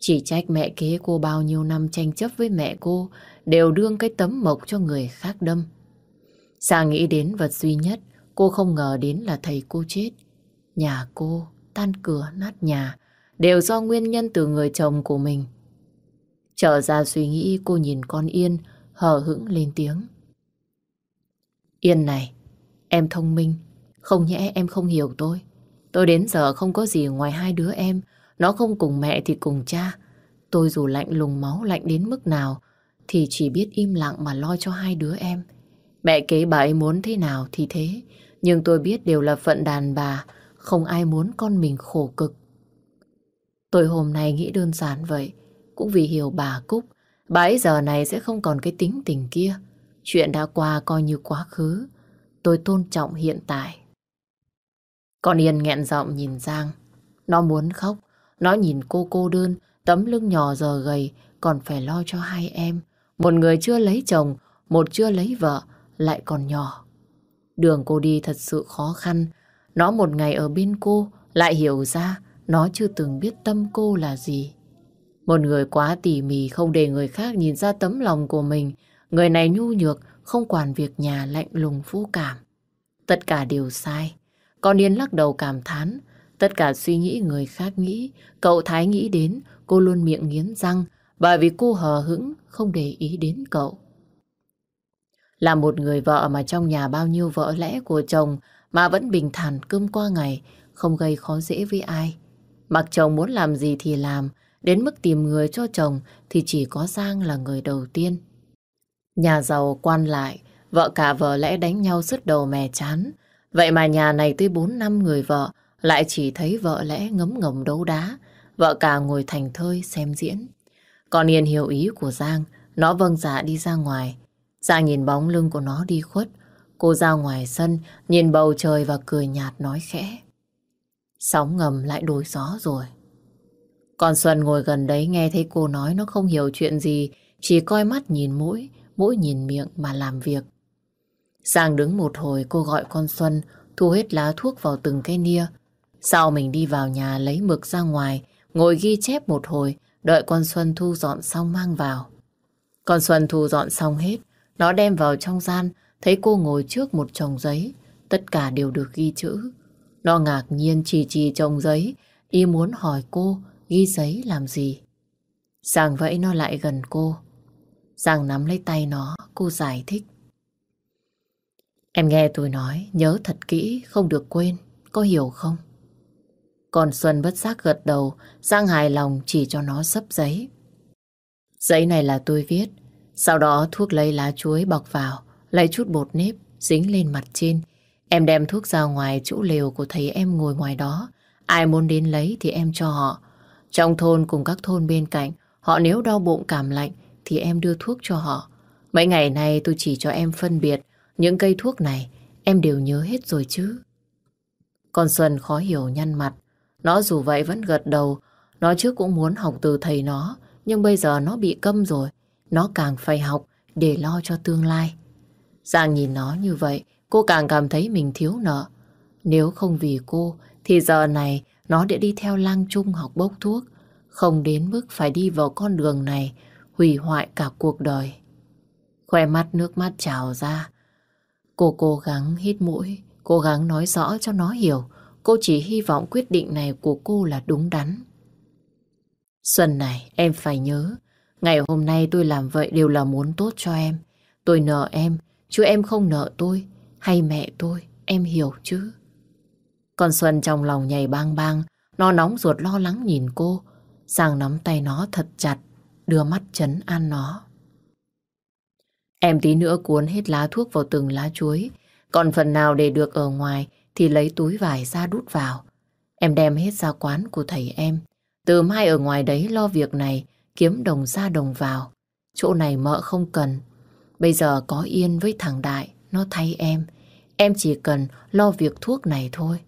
Chỉ trách mẹ kế cô bao nhiêu năm tranh chấp với mẹ cô, đều đương cái tấm mộc cho người khác đâm. Sa nghĩ đến vật duy nhất cô không ngờ đến là thầy cô chết. Nhà cô tan cửa nát nhà đều do nguyên nhân từ người chồng của mình. Trở ra suy nghĩ cô nhìn con Yên hờ hững lên tiếng. Yên này, em thông minh, không nhẽ em không hiểu tôi. Tôi đến giờ không có gì ngoài hai đứa em, nó không cùng mẹ thì cùng cha. Tôi dù lạnh lùng máu lạnh đến mức nào thì chỉ biết im lặng mà lo cho hai đứa em. Mẹ kế bà ấy muốn thế nào thì thế, nhưng tôi biết đều là phận đàn bà, không ai muốn con mình khổ cực. Tôi hôm nay nghĩ đơn giản vậy, cũng vì hiểu bà Cúc, bà ấy giờ này sẽ không còn cái tính tình kia. Chuyện đã qua coi như quá khứ, tôi tôn trọng hiện tại. Con Yên nghẹn giọng nhìn Giang, nó muốn khóc, nó nhìn cô cô đơn, tấm lưng nhỏ giờ gầy, còn phải lo cho hai em. Một người chưa lấy chồng, một chưa lấy vợ, lại còn nhỏ. Đường cô đi thật sự khó khăn. Nó một ngày ở bên cô lại hiểu ra nó chưa từng biết tâm cô là gì. Một người quá tỉ mỉ không để người khác nhìn ra tấm lòng của mình. Người này nhu nhược, không quản việc nhà lạnh lùng vô cảm. Tất cả đều sai. Con Yên lắc đầu cảm thán. Tất cả suy nghĩ người khác nghĩ, cậu Thái nghĩ đến, cô luôn miệng nghiến răng, bởi vì cô hờ hững, không để ý đến cậu. Là một người vợ mà trong nhà bao nhiêu vợ lẽ của chồng mà vẫn bình thản cơm qua ngày, không gây khó dễ với ai. Mặc chồng muốn làm gì thì làm, đến mức tìm người cho chồng thì chỉ có Giang là người đầu tiên. Nhà giàu quan lại, vợ cả vợ lẽ đánh nhau sứt đầu mè chán. Vậy mà nhà này tới 4 năm người vợ lại chỉ thấy vợ lẽ ngấm ngầm đấu đá, vợ cả ngồi thành thơi xem diễn. Còn Yên hiểu ý của Giang, nó vâng dạ đi ra ngoài, Giang nhìn bóng lưng của nó đi khuất. Cô ra ngoài sân, nhìn bầu trời và cười nhạt nói khẽ. Sóng ngầm lại đổi gió rồi. Còn Xuân ngồi gần đấy nghe thấy cô nói nó không hiểu chuyện gì, chỉ coi mắt nhìn mũi, mũi nhìn miệng mà làm việc. Giang đứng một hồi cô gọi con Xuân thu hết lá thuốc vào từng cây nia. Sau mình đi vào nhà lấy mực ra ngoài, ngồi ghi chép một hồi, đợi con Xuân thu dọn xong mang vào. Con Xuân thu dọn xong hết, nó đem vào trong gian, thấy cô ngồi trước một chồng giấy. tất cả đều được ghi chữ. Nó ngạc nhiên chỉ chỉ chồng giấy, y muốn hỏi cô ghi giấy làm gì. Giang vẫy nó lại gần cô. Giang nắm lấy tay nó, cô giải thích. Em nghe tôi nói, nhớ thật kỹ, không được quên, có hiểu không? Còn Xuân bất giác gật đầu, Giang hài lòng chỉ cho nó sấp giấy. Giấy này là tôi viết, sau đó thuốc lấy lá chuối bọc vào, lấy chút bột nếp, dính lên mặt trên. Em đem thuốc ra ngoài chỗ lều của thầy em ngồi ngoài đó. Ai muốn đến lấy thì em cho họ. Trong thôn cùng các thôn bên cạnh, họ nếu đau bụng cảm lạnh thì em đưa thuốc cho họ. Mấy ngày nay tôi chỉ cho em phân biệt những cây thuốc này em đều nhớ hết rồi chứ. Con Xuân khó hiểu nhăn mặt. Nó dù vậy vẫn gật đầu. Nó trước cũng muốn học từ thầy nó. Nhưng bây giờ nó bị câm rồi. Nó càng phải học để lo cho tương lai. Giang nhìn nó như vậy, cô càng cảm thấy mình thiếu nợ. Nếu không vì cô, thì giờ này nó đã đi theo lang trung học bốc thuốc. Không đến mức phải đi vào con đường này, hủy hoại cả cuộc đời. Khoe mắt nước mắt trào ra. Cô cố gắng hít mũi, cố gắng nói rõ cho nó hiểu. Cô chỉ hy vọng quyết định này của cô là đúng đắn. Xuân này, em phải nhớ, ngày hôm nay tôi làm vậy đều là muốn tốt cho em. Tôi nợ em, chứ em không nợ tôi, hay mẹ tôi, em hiểu chứ. Con Xuân trong lòng nhảy bang bang, nó nóng ruột lo lắng nhìn cô. Giang nắm tay nó thật chặt, đưa mắt chấn an nó. Em tí nữa cuốn hết lá thuốc vào từng lá chuối, còn phần nào để được ở ngoài thì lấy túi vải ra đút vào. Em đem hết ra quán của thầy em. Từ mai ở ngoài đấy lo việc này, kiếm đồng ra đồng vào. Chỗ này mợ không cần. Bây giờ có yên với thằng Đại, nó thay em. Em chỉ cần lo việc thuốc này thôi.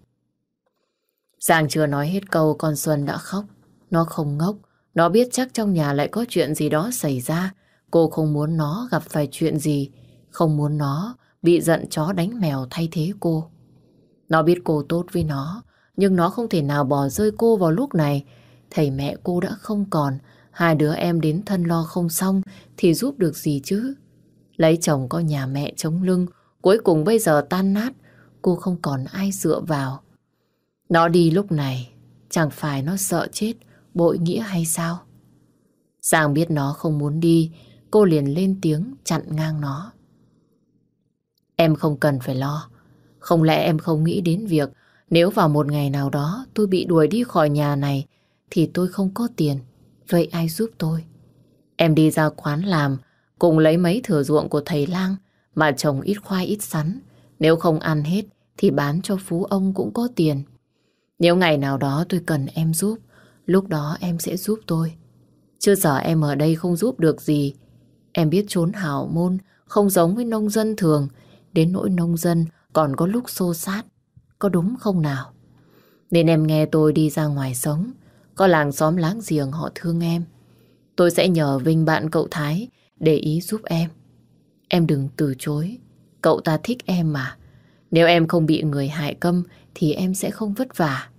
Giang chưa nói hết câu con Xuân đã khóc. Nó không ngốc. Nó biết chắc trong nhà lại có chuyện gì đó xảy ra. Cô không muốn nó gặp phải chuyện gì. Không muốn nó bị giận chó đánh mèo thay thế cô. Nó biết cô tốt với nó. Nhưng nó không thể nào bỏ rơi cô vào lúc này. Thầy mẹ cô đã không còn. Hai đứa em đến thân lo không xong thì giúp được gì chứ. Lấy chồng có nhà mẹ chống lưng. Cuối cùng bây giờ tan nát. Cô không còn ai dựa vào. Nó đi lúc này, chẳng phải nó sợ chết, bội nghĩa hay sao? Giang biết nó không muốn đi, cô liền lên tiếng chặn ngang nó. Em không cần phải lo. Không lẽ em không nghĩ đến việc nếu vào một ngày nào đó tôi bị đuổi đi khỏi nhà này thì tôi không có tiền. Vậy ai giúp tôi? Em đi ra quán làm cùng lấy mấy thửa ruộng của thầy lang mà trồng ít khoai ít sắn. Nếu không ăn hết thì bán cho phú ông cũng có tiền. Nếu ngày nào đó tôi cần em giúp, lúc đó em sẽ giúp tôi. Chưa giờ em ở đây không giúp được gì. Em biết trốn hảo môn, không giống với nông dân thường. Đến nỗi nông dân còn có lúc xô sát. Có đúng không nào? Nên em nghe tôi đi ra ngoài sống. Có làng xóm láng giềng họ thương em. Tôi sẽ nhờ Vinh bạn cậu Thái để ý giúp em. Em đừng từ chối. Cậu ta thích em mà. Nếu em không bị người hại câm thì em sẽ không vất vả.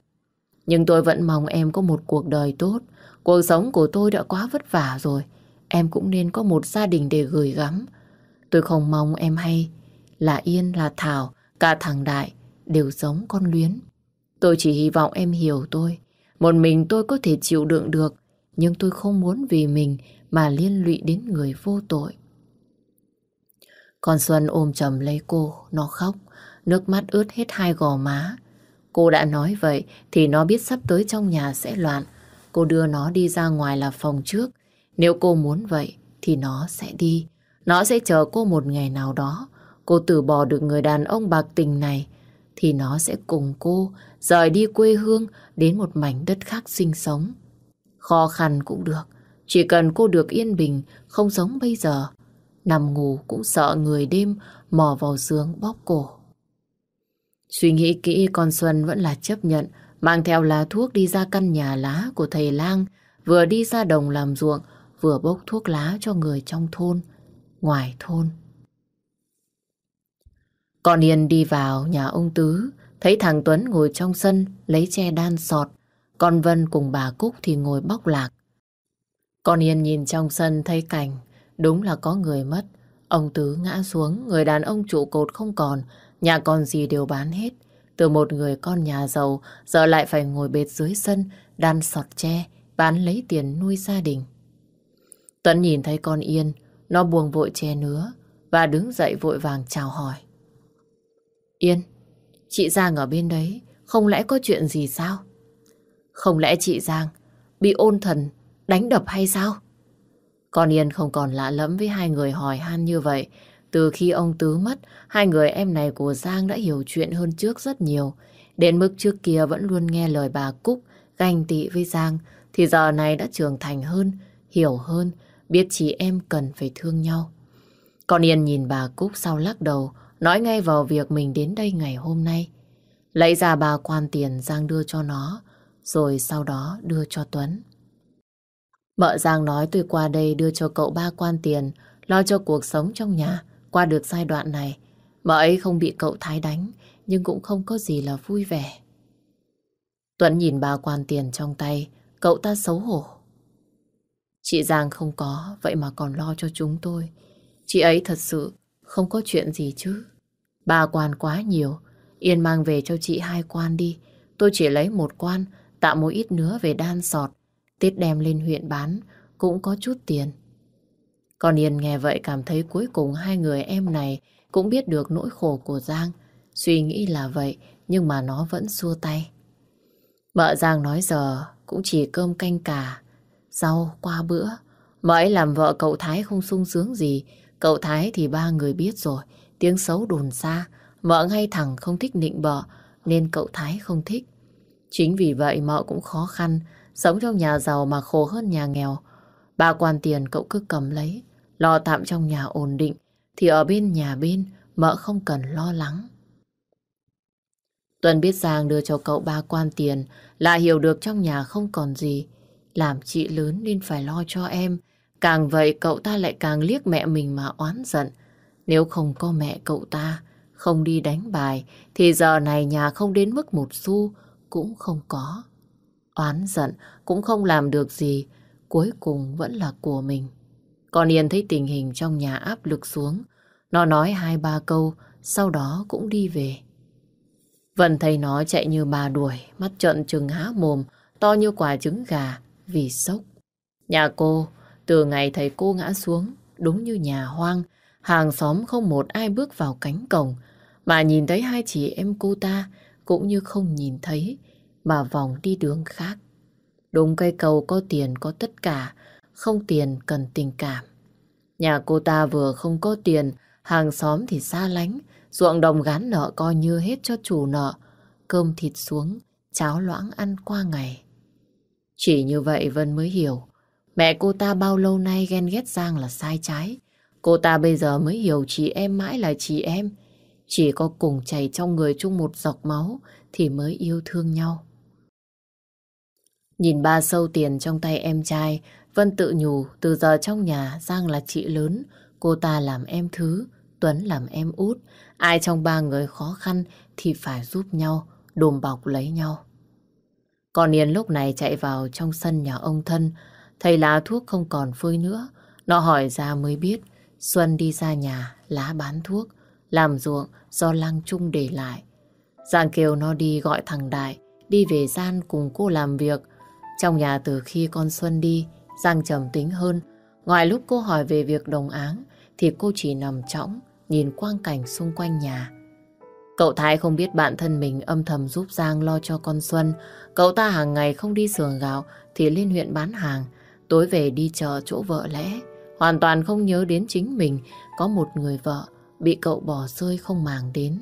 Nhưng tôi vẫn mong em có một cuộc đời tốt. Cuộc sống của tôi đã quá vất vả rồi. Em cũng nên có một gia đình để gửi gắm. Tôi không mong em hay là Yên, là Thảo, cả thằng Đại đều giống con Luyến. Tôi chỉ hy vọng em hiểu tôi. Một mình tôi có thể chịu đựng được, nhưng tôi không muốn vì mình mà liên lụy đến người vô tội. Con Xuân ôm chầm lấy cô, nó khóc, nước mắt ướt hết hai gò má. Cô đã nói vậy thì nó biết sắp tới trong nhà sẽ loạn. Cô đưa nó đi ra ngoài là phòng trước. Nếu cô muốn vậy thì nó sẽ đi. Nó sẽ chờ cô một ngày nào đó. Cô từ bỏ được người đàn ông bạc tình này thì nó sẽ cùng cô rời đi quê hương đến một mảnh đất khác sinh sống. Khó khăn cũng được. Chỉ cần cô được yên bình, không giống bây giờ. Nằm ngủ cũng sợ người đêm mò vào giường bóp cổ. Suy nghĩ kỹ con Xuân vẫn là chấp nhận mang theo lá thuốc đi ra căn nhà lá của thầy lang vừa đi ra đồng làm ruộng vừa bốc thuốc lá cho người trong thôn, ngoài thôn. Con Yên đi vào nhà ông Tứ thấy thằng Tuấn ngồi trong sân lấy che đan sọt con Vân cùng bà Cúc thì ngồi bóc lạc. Con Yên nhìn trong sân thấy cảnh đúng là có người mất. Ông Tứ ngã xuống, người đàn ông trụ cột không còn, Nhà còn gì đều bán hết. Từ một người con nhà giàu, giờ lại phải ngồi bệt dưới sân, đan sọt tre, bán lấy tiền nuôi gia đình. Tuấn nhìn thấy con Yên, nó buông vội che nứa và đứng dậy vội vàng chào hỏi. Yên, chị Giang ở bên đấy, không lẽ có chuyện gì sao? Không lẽ chị Giang bị ôn thần đánh đập hay sao? Con Yên không còn lạ lẫm với hai người hỏi han như vậy. Từ khi ông Tứ mất, hai người em này của Giang đã hiểu chuyện hơn trước rất nhiều. Đến mức trước kia vẫn luôn nghe lời bà Cúc ganh tị với Giang, thì giờ này đã trưởng thành hơn, hiểu hơn, biết chị em cần phải thương nhau. Con Yên nhìn bà Cúc sau lắc đầu, nói ngay vào việc mình đến đây ngày hôm nay. Lấy ra bà quan tiền Giang đưa cho nó, rồi sau đó đưa cho Tuấn. Mợ Giang nói tôi qua đây đưa cho cậu ba quan tiền, lo cho cuộc sống trong nhà, qua được giai đoạn này. Mợ ấy không bị cậu Thái đánh, nhưng cũng không có gì là vui vẻ. Tuấn nhìn ba quan tiền trong tay, cậu ta xấu hổ. Chị Giang không có, vậy mà còn lo cho chúng tôi. Chị ấy thật sự không có chuyện gì chứ. Ba quan quá nhiều, Yên mang về cho chị hai quan đi. Tôi chỉ lấy một quan, tạo một ít nữa về đan sọt. Tết đem lên huyện bán, cũng có chút tiền. Còn Yên nghe vậy cảm thấy cuối cùng hai người em này cũng biết được nỗi khổ của Giang. Suy nghĩ là vậy, nhưng mà nó vẫn xua tay. Mợ Giang nói giờ cũng chỉ cơm canh cả, rau qua bữa. Mợ ấy làm vợ cậu Thái không sung sướng gì. Cậu Thái thì ba người biết rồi, tiếng xấu đồn xa. Mợ ngay thẳng không thích nịnh bợ, nên cậu Thái không thích. Chính vì vậy mợ cũng khó khăn, sống trong nhà giàu mà khổ hơn nhà nghèo. Ba quan tiền cậu cứ cầm lấy, lo tạm trong nhà ổn định, thì ở bên nhà bên mợ không cần lo lắng. Tuần biết Giang đưa cho cậu ba quan tiền là hiểu được trong nhà không còn gì. Làm chị lớn nên phải lo cho em. Càng vậy cậu ta lại càng liếc mẹ mình mà oán giận. Nếu không có mẹ cậu ta, không đi đánh bài, thì giờ này nhà không đến mức một xu cũng không có. Oán giận cũng không làm được gì, cuối cùng vẫn là của mình. Con Yên thấy tình hình trong nhà áp lực xuống. Nó nói hai ba câu, sau đó cũng đi về. Vân thấy nó chạy như bà đuổi, mắt trợn trừng há mồm, to như quả trứng gà, vì sốc. Nhà cô, từ ngày thầy cô ngã xuống, đúng như nhà hoang, hàng xóm không một ai bước vào cánh cổng, mà nhìn thấy hai chị em cô ta cũng như không nhìn thấy, mà vòng đi đường khác. Đúng cây cầu có tiền có tất cả, không tiền cần tình cảm. Nhà cô ta vừa không có tiền, hàng xóm thì xa lánh, ruộng đồng gán nợ coi như hết cho chủ nợ, cơm thịt xuống, cháo loãng ăn qua ngày. Chỉ như vậy Vân mới hiểu, mẹ cô ta bao lâu nay ghen ghét Giang là sai trái. Cô ta bây giờ mới hiểu chị em mãi là chị em, chỉ có cùng chảy trong người chung một giọt máu thì mới yêu thương nhau. Nhìn ba sâu tiền trong tay em trai, Vân tự nhủ từ giờ trong nhà Giang là chị lớn, cô ta làm em thứ, Tuấn làm em út. Ai trong ba người khó khăn thì phải giúp nhau, đùm bọc lấy nhau. Còn Yên lúc này chạy vào trong sân nhà ông thân, thầy lá thuốc không còn phơi nữa. Nó hỏi ra mới biết, Xuân đi ra nhà lá bán thuốc, làm ruộng do Lăng Trung để lại. Giang kêu nó đi gọi thằng Đại, đi về gian cùng cô làm việc. Trong nhà từ khi con Xuân đi, Giang trầm tính hơn. Ngoài lúc cô hỏi về việc đồng áng, thì cô chỉ nằm trõng, nhìn quang cảnh xung quanh nhà. Cậu Thái không biết bạn thân mình âm thầm giúp Giang lo cho con Xuân. Cậu ta hàng ngày không đi xưởng gạo thì lên huyện bán hàng, tối về đi chờ chỗ vợ lẽ. Hoàn toàn không nhớ đến chính mình có một người vợ bị cậu bỏ rơi không màng đến.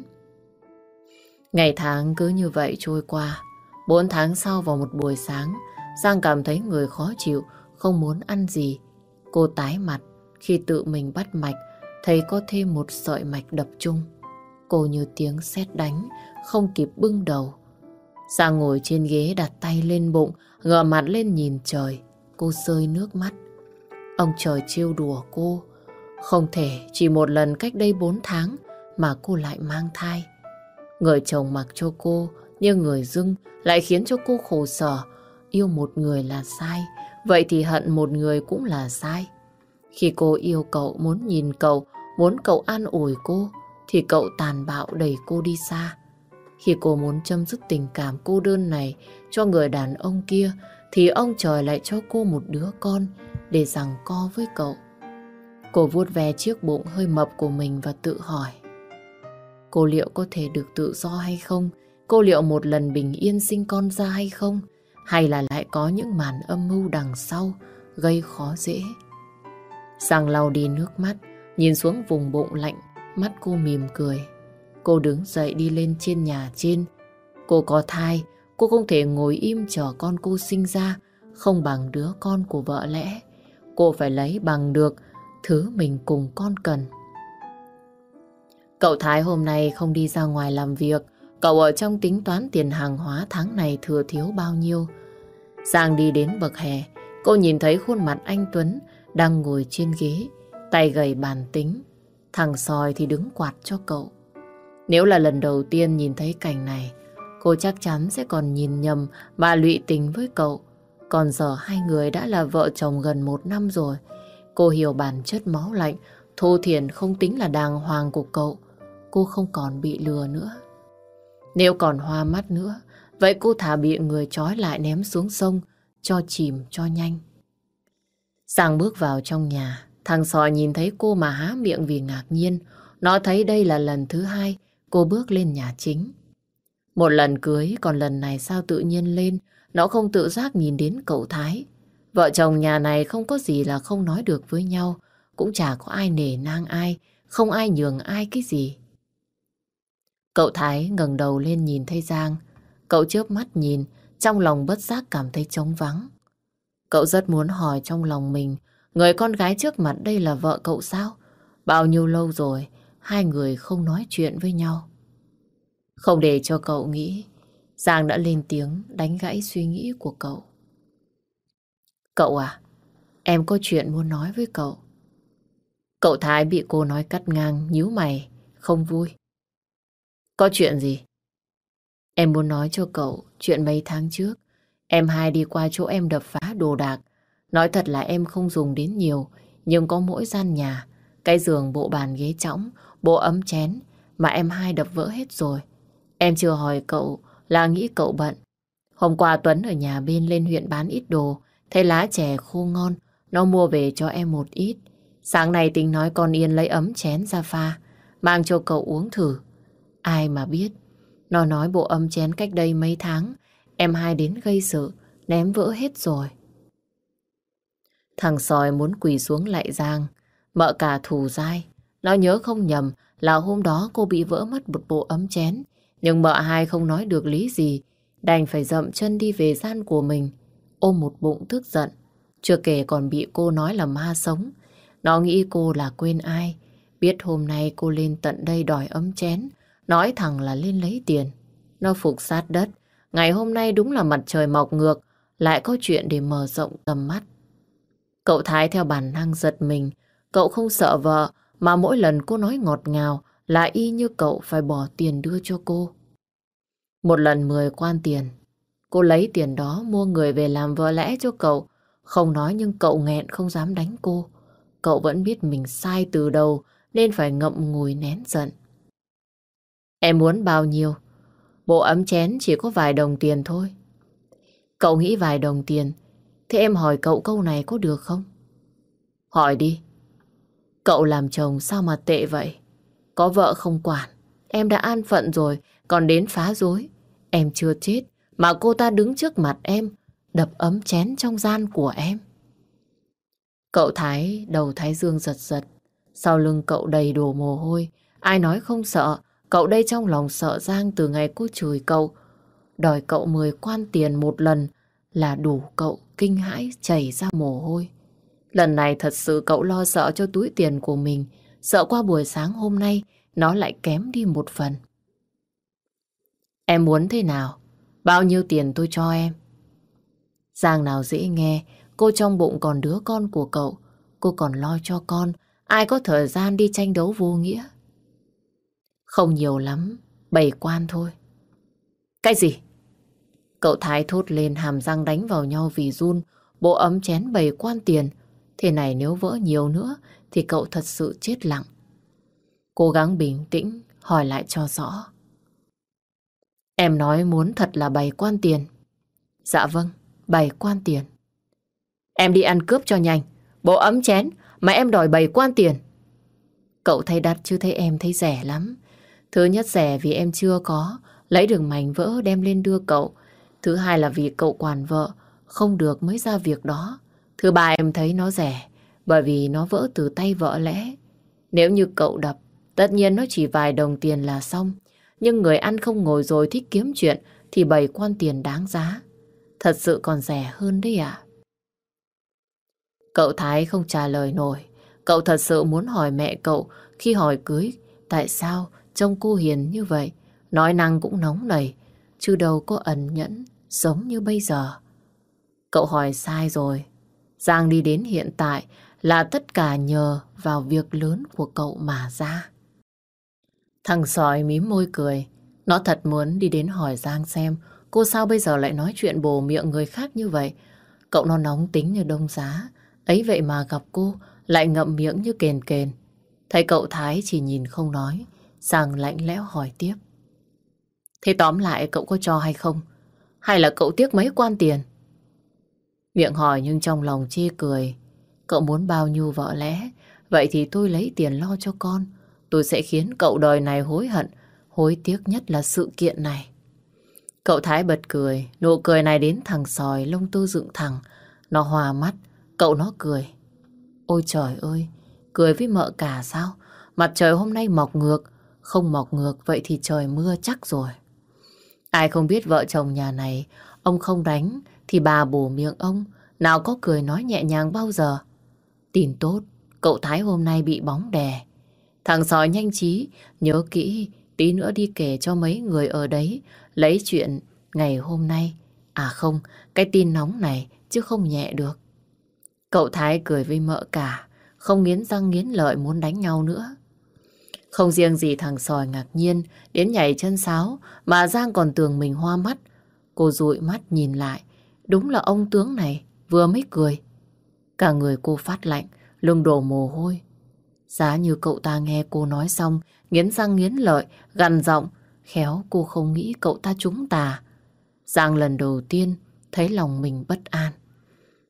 Ngày tháng cứ như vậy trôi qua. Bốn tháng sau vào một buổi sáng, Giang cảm thấy người khó chịu, không muốn ăn gì. Cô tái mặt khi tự mình bắt mạch, thấy có thêm một sợi mạch đập chung. Cô như tiếng sét đánh, không kịp bưng đầu. Giang ngồi trên ghế đặt tay lên bụng, ngờ mặt lên nhìn trời. Cô rơi nước mắt. Ông trời trêu đùa cô, không thể chỉ một lần cách đây 4 tháng mà cô lại mang thai. Người chồng mặc cho cô, như người dưng lại khiến cho cô khổ sở. Yêu một người là sai, vậy thì hận một người cũng là sai. Khi cô yêu cậu, muốn nhìn cậu, muốn cậu an ủi cô, thì cậu tàn bạo đẩy cô đi xa. Khi cô muốn chấm dứt tình cảm cô đơn này cho người đàn ông kia thì ông trời lại cho cô một đứa con để rằng co với cậu. Cô vuốt ve chiếc bụng hơi mập của mình và tự hỏi. Cô liệu có thể được tự do hay không? Cô liệu một lần bình yên sinh con ra hay không? Hay là lại có những màn âm mưu đằng sau gây khó dễ? Sang lau đi nước mắt, nhìn xuống vùng bụng lạnh, mắt cô mỉm cười. Cô đứng dậy đi lên trên nhà trên. Cô có thai, cô không thể ngồi im chờ con cô sinh ra, không bằng đứa con của vợ lẽ. Cô phải lấy bằng được thứ mình cùng con cần. Cậu Thái hôm nay không đi ra ngoài làm việc, cậu ở trong tính toán tiền hàng hóa tháng này thừa thiếu bao nhiêu. Giang đi đến bậc hè, cô nhìn thấy khuôn mặt anh Tuấn đang ngồi trên ghế, tay gầy bàn tính. Thằng sòi thì đứng quạt cho cậu. Nếu là lần đầu tiên nhìn thấy cảnh này, cô chắc chắn sẽ còn nhìn nhầm và lụy tình với cậu. Còn giờ hai người đã là vợ chồng gần một năm rồi. Cô hiểu bản chất máu lạnh, thô thiền không tính là đàng hoàng của cậu. Cô không còn bị lừa nữa. Nếu còn hoa mắt nữa, vậy cô thả bị người trói lại ném xuống sông, cho chìm cho nhanh. Sang bước vào trong nhà, thằng sò nhìn thấy cô mà há miệng vì ngạc nhiên. Nó thấy đây là lần thứ hai cô bước lên nhà chính. Một lần cưới, còn lần này sao tự nhiên lên, nó không tự giác nhìn đến cậu Thái. Vợ chồng nhà này không có gì là không nói được với nhau, cũng chả có ai nể nang ai, không ai nhường ai cái gì. Cậu Thái ngẩng đầu lên nhìn thấy Giang, cậu chớp mắt nhìn, trong lòng bất giác cảm thấy trống vắng. Cậu rất muốn hỏi trong lòng mình, người con gái trước mặt đây là vợ cậu sao? Bao nhiêu lâu rồi, hai người không nói chuyện với nhau. Không để cho cậu nghĩ, Giang đã lên tiếng đánh gãy suy nghĩ của cậu. Cậu à, em có chuyện muốn nói với cậu. Cậu Thái bị cô nói cắt ngang, nhíu mày, không vui. Có chuyện gì? Em muốn nói cho cậu chuyện mấy tháng trước. Em hai đi qua chỗ em đập phá đồ đạc. Nói thật là em không dùng đến nhiều, nhưng có mỗi gian nhà, cái giường, bộ bàn ghế trõng, bộ ấm chén mà em hai đập vỡ hết rồi. Em chưa hỏi cậu là nghĩ cậu bận. Hôm qua Tuấn ở nhà bên lên huyện bán ít đồ, thấy lá chè khô ngon, nó mua về cho em một ít. Sáng nay tính nói con Yên lấy ấm chén ra pha, mang cho cậu uống thử. Ai mà biết, nó nói bộ ấm chén cách đây mấy tháng, em hai đến gây sự, ném vỡ hết rồi. Thằng sòi muốn quỳ xuống lại Giang, mợ cả thù dai. Nó nhớ không nhầm là hôm đó cô bị vỡ mất một bộ ấm chén, nhưng mợ hai không nói được lý gì, đành phải dậm chân đi về gian của mình, ôm một bụng tức giận. Chưa kể còn bị cô nói là ma sống. Nó nghĩ cô là quên ai, biết hôm nay cô lên tận đây đòi ấm chén, nói thẳng là lên lấy tiền. Nó phục sát đất, ngày hôm nay đúng là mặt trời mọc ngược, lại có chuyện để mở rộng tầm mắt. Cậu Thái theo bản năng giật mình, cậu không sợ vợ, mà mỗi lần cô nói ngọt ngào là y như cậu phải bỏ tiền đưa cho cô. Một lần mười quan tiền, cô lấy tiền đó mua người về làm vợ lẽ cho cậu. Không nói nhưng cậu nghẹn không dám đánh cô. Cậu vẫn biết mình sai từ đầu nên phải ngậm ngùi nén giận. Em muốn bao nhiêu? Bộ ấm chén chỉ có vài đồng tiền thôi. Cậu nghĩ vài đồng tiền, thế em hỏi cậu câu này có được không? Hỏi đi. Cậu làm chồng sao mà tệ vậy? Có vợ không quản, em đã an phận rồi, còn đến phá rối. Em chưa chết, mà cô ta đứng trước mặt em, đập ấm chén trong gian của em. Cậu Thái, đầu Thái Dương giật giật, sau lưng cậu đầy đổ mồ hôi, ai nói không sợ, cậu đây trong lòng sợ Giang từ ngày cô chửi cậu, đòi cậu mười quan tiền một lần là đủ cậu kinh hãi chảy ra mồ hôi. Lần này thật sự cậu lo sợ cho túi tiền của mình, sợ qua buổi sáng hôm nay nó lại kém đi một phần. Em muốn thế nào? Bao nhiêu tiền tôi cho em? Giang nào dễ nghe, cô trong bụng còn đứa con của cậu, cô còn lo cho con, ai có thời gian đi tranh đấu vô nghĩa. Không nhiều lắm, bảy quan thôi. Cái gì? Cậu Thái thốt lên hàm răng đánh vào nhau vì run, bộ ấm chén bảy quan tiền, Thế này nếu vỡ nhiều nữa thì cậu thật sự chết lặng. Cố gắng bình tĩnh, hỏi lại cho rõ. Em nói muốn thật là bày quan tiền. Dạ vâng, bày quan tiền. Em đi ăn cướp cho nhanh. Bộ ấm chén mà em đòi bày quan tiền. Cậu thấy đặt chứ thấy em thấy rẻ lắm. Thứ nhất rẻ vì em chưa có, lấy được mảnh vỡ đem lên đưa cậu. Thứ hai là vì cậu quản vợ, không được mới ra việc đó. Thứ ba em thấy nó rẻ, bởi vì nó vỡ từ tay vợ lẽ. Nếu như cậu đập, tất nhiên nó chỉ vài đồng tiền là xong. Nhưng người ăn không ngồi rồi thích kiếm chuyện thì bày quan tiền đáng giá. Thật sự còn rẻ hơn đấy ạ. Cậu Thái không trả lời nổi. Cậu thật sự muốn hỏi mẹ cậu khi hỏi cưới tại sao trông cô hiền như vậy. Nói năng cũng nóng nảy, chứ đâu có ẩn nhẫn giống như bây giờ. Cậu hỏi sai rồi. Giang đi đến hiện tại là tất cả nhờ vào việc lớn của cậu mà ra. Thằng sói mím môi cười. Nó thật muốn đi đến hỏi Giang xem cô sao bây giờ lại nói chuyện bồ miệng người khác như vậy. Cậu nó nóng tính như đông giá. Ấy vậy mà gặp cô, lại ngậm miệng như kền kền. Thấy cậu Thái chỉ nhìn không nói. Giang lạnh lẽo hỏi tiếp. Thế tóm lại cậu có cho hay không? Hay là cậu tiếc mấy quan tiền? Miệng hỏi nhưng trong lòng chê cười. Cậu muốn bao nhiêu vợ lẽ, vậy thì tôi lấy tiền lo cho con. Tôi sẽ khiến cậu đời này hối hận, hối tiếc nhất là sự kiện này. Cậu Thái bật cười, nụ cười này đến thằng sòi lông tư dựng thẳng. Nó hòa mắt, cậu nó cười. Ôi trời ơi, cười với mợ cả sao? Mặt trời hôm nay mọc ngược, không mọc ngược vậy thì trời mưa chắc rồi. Ai không biết vợ chồng nhà này, ông không đánh thì bà bổ miệng ông, nào có cười nói nhẹ nhàng bao giờ. Tin tốt, cậu Thái hôm nay bị bóng đè. Thằng sói nhanh trí, nhớ kỹ, tí nữa đi kể cho mấy người ở đấy lấy chuyện ngày hôm nay. À không, cái tin nóng này chứ không nhẹ được. Cậu Thái cười với mợ cả, không nghiến răng nghiến lợi muốn đánh nhau nữa. Không riêng gì thằng sòi ngạc nhiên đến nhảy chân sáo mà Giang còn tưởng mình hoa mắt. Cô dụi mắt nhìn lại, đúng là ông tướng này vừa mới cười. Cả người cô phát lạnh, lưng đổ mồ hôi. Giá như cậu ta nghe cô nói xong, nghiến răng nghiến lợi, gằn giọng, khéo cô không nghĩ cậu ta trúng tà. Giang lần đầu tiên thấy lòng mình bất an.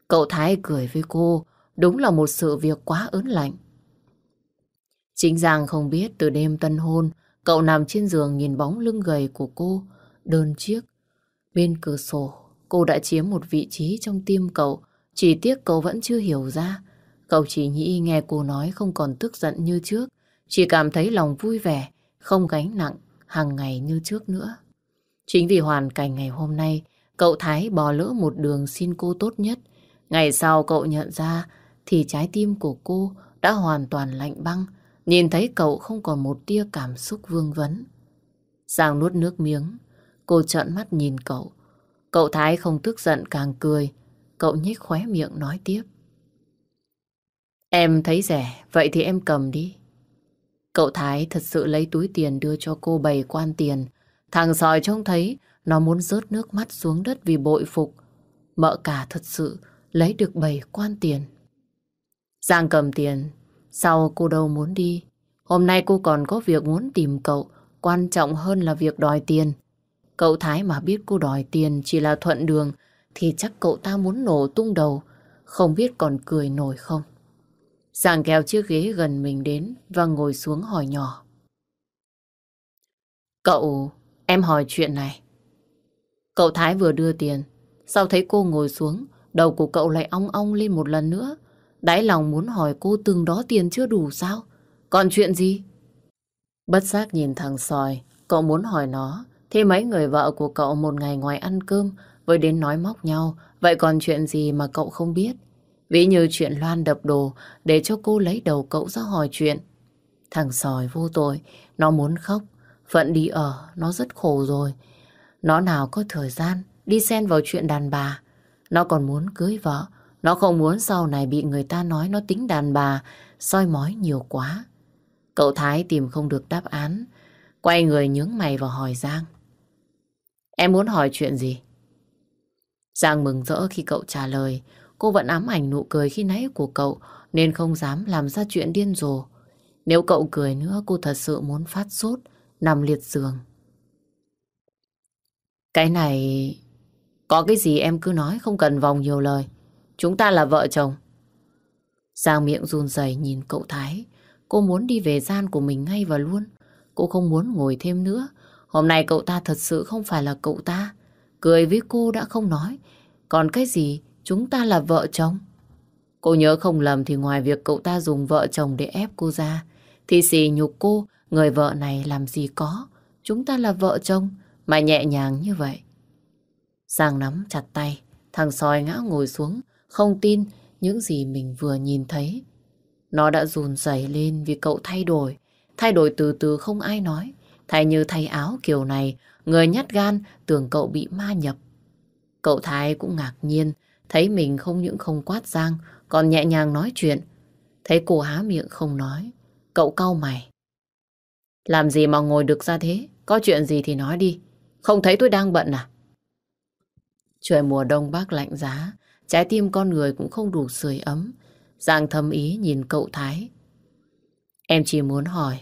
Cậu Thái cười với cô, đúng là một sự việc quá ớn lạnh. Chính Giang không biết từ đêm tân hôn, cậu nằm trên giường nhìn bóng lưng gầy của cô, đơn chiếc. Bên cửa sổ, cô đã chiếm một vị trí trong tim cậu, chỉ tiếc cậu vẫn chưa hiểu ra. Cậu chỉ nghĩ nghe cô nói không còn tức giận như trước, chỉ cảm thấy lòng vui vẻ, không gánh nặng hàng ngày như trước nữa. Chính vì hoàn cảnh ngày hôm nay, cậu Thái bỏ lỡ một đường xin cô tốt nhất. Ngày sau cậu nhận ra thì trái tim của cô đã hoàn toàn lạnh băng, Nhìn thấy cậu không còn một tia cảm xúc vương vấn. Giang nuốt nước miếng. Cô trợn mắt nhìn cậu. Cậu Thái không tức giận càng cười. Cậu nhếch khóe miệng nói tiếp. Em thấy rẻ, vậy thì em cầm đi. Cậu Thái thật sự lấy túi tiền đưa cho cô bầy quan tiền. Thằng sòi trông thấy nó muốn rớt nước mắt xuống đất vì bội phục. Mợ cả thật sự lấy được bầy quan tiền. Giang cầm tiền sau cô đâu muốn đi? Hôm nay cô còn có việc muốn tìm cậu, quan trọng hơn là việc đòi tiền. Cậu Thái mà biết cô đòi tiền chỉ là thuận đường, thì chắc cậu ta muốn nổ tung đầu, không biết còn cười nổi không. Giàng kéo chiếc ghế gần mình đến và ngồi xuống hỏi nhỏ. Cậu, em hỏi chuyện này. Cậu Thái vừa đưa tiền, sau thấy cô ngồi xuống, đầu của cậu lại ong ong lên một lần nữa. Đáy lòng muốn hỏi cô từng đó tiền chưa đủ sao? Còn chuyện gì? Bất giác nhìn thằng sòi, cậu muốn hỏi nó, thế mấy người vợ của cậu một ngày ngoài ăn cơm với đến nói móc nhau, vậy còn chuyện gì mà cậu không biết? Ví như chuyện Loan đập đồ để cho cô lấy đầu cậu ra hỏi chuyện. Thằng sòi vô tội, nó muốn khóc, phận đi ở, nó rất khổ rồi. Nó nào có thời gian đi xen vào chuyện đàn bà, nó còn muốn cưới vợ, nó không muốn sau này bị người ta nói nó tính đàn bà, soi mói nhiều quá. Cậu Thái tìm không được đáp án, quay người nhướng mày vào hỏi Giang. Em muốn hỏi chuyện gì? Giang mừng rỡ khi cậu trả lời, cô vẫn ám ảnh nụ cười khi nãy của cậu nên không dám làm ra chuyện điên rồ. Nếu cậu cười nữa cô thật sự muốn phát sốt, nằm liệt giường. Cái này... Có cái gì em cứ nói, không cần vòng nhiều lời. Chúng ta là vợ chồng. Giang miệng run rẩy nhìn cậu Thái. Cô muốn đi về gian của mình ngay và luôn. Cô không muốn ngồi thêm nữa. Hôm nay cậu ta thật sự không phải là cậu ta. Cười với cô đã không nói. Còn cái gì chúng ta là vợ chồng? Cô nhớ không lầm thì ngoài việc cậu ta dùng vợ chồng để ép cô ra, thì xì nhục cô, người vợ này làm gì có. Chúng ta là vợ chồng, mà nhẹ nhàng như vậy. Giang nắm chặt tay, thằng soi ngã ngồi xuống, không tin những gì mình vừa nhìn thấy. Nó đã run rẩy lên vì cậu thay đổi, thay đổi từ từ không ai nói. Thay như thay áo kiểu này, người nhát gan tưởng cậu bị ma nhập. Cậu Thái cũng ngạc nhiên, thấy mình không những không quát Giang, còn nhẹ nhàng nói chuyện. Thấy cô há miệng không nói, cậu cau mày. Làm gì mà ngồi được ra thế? Có chuyện gì thì nói đi. Không thấy tôi đang bận à? Trời mùa đông bác lạnh giá, trái tim con người cũng không đủ sưởi ấm. Giang thâm ý nhìn cậu Thái. Em chỉ muốn hỏi,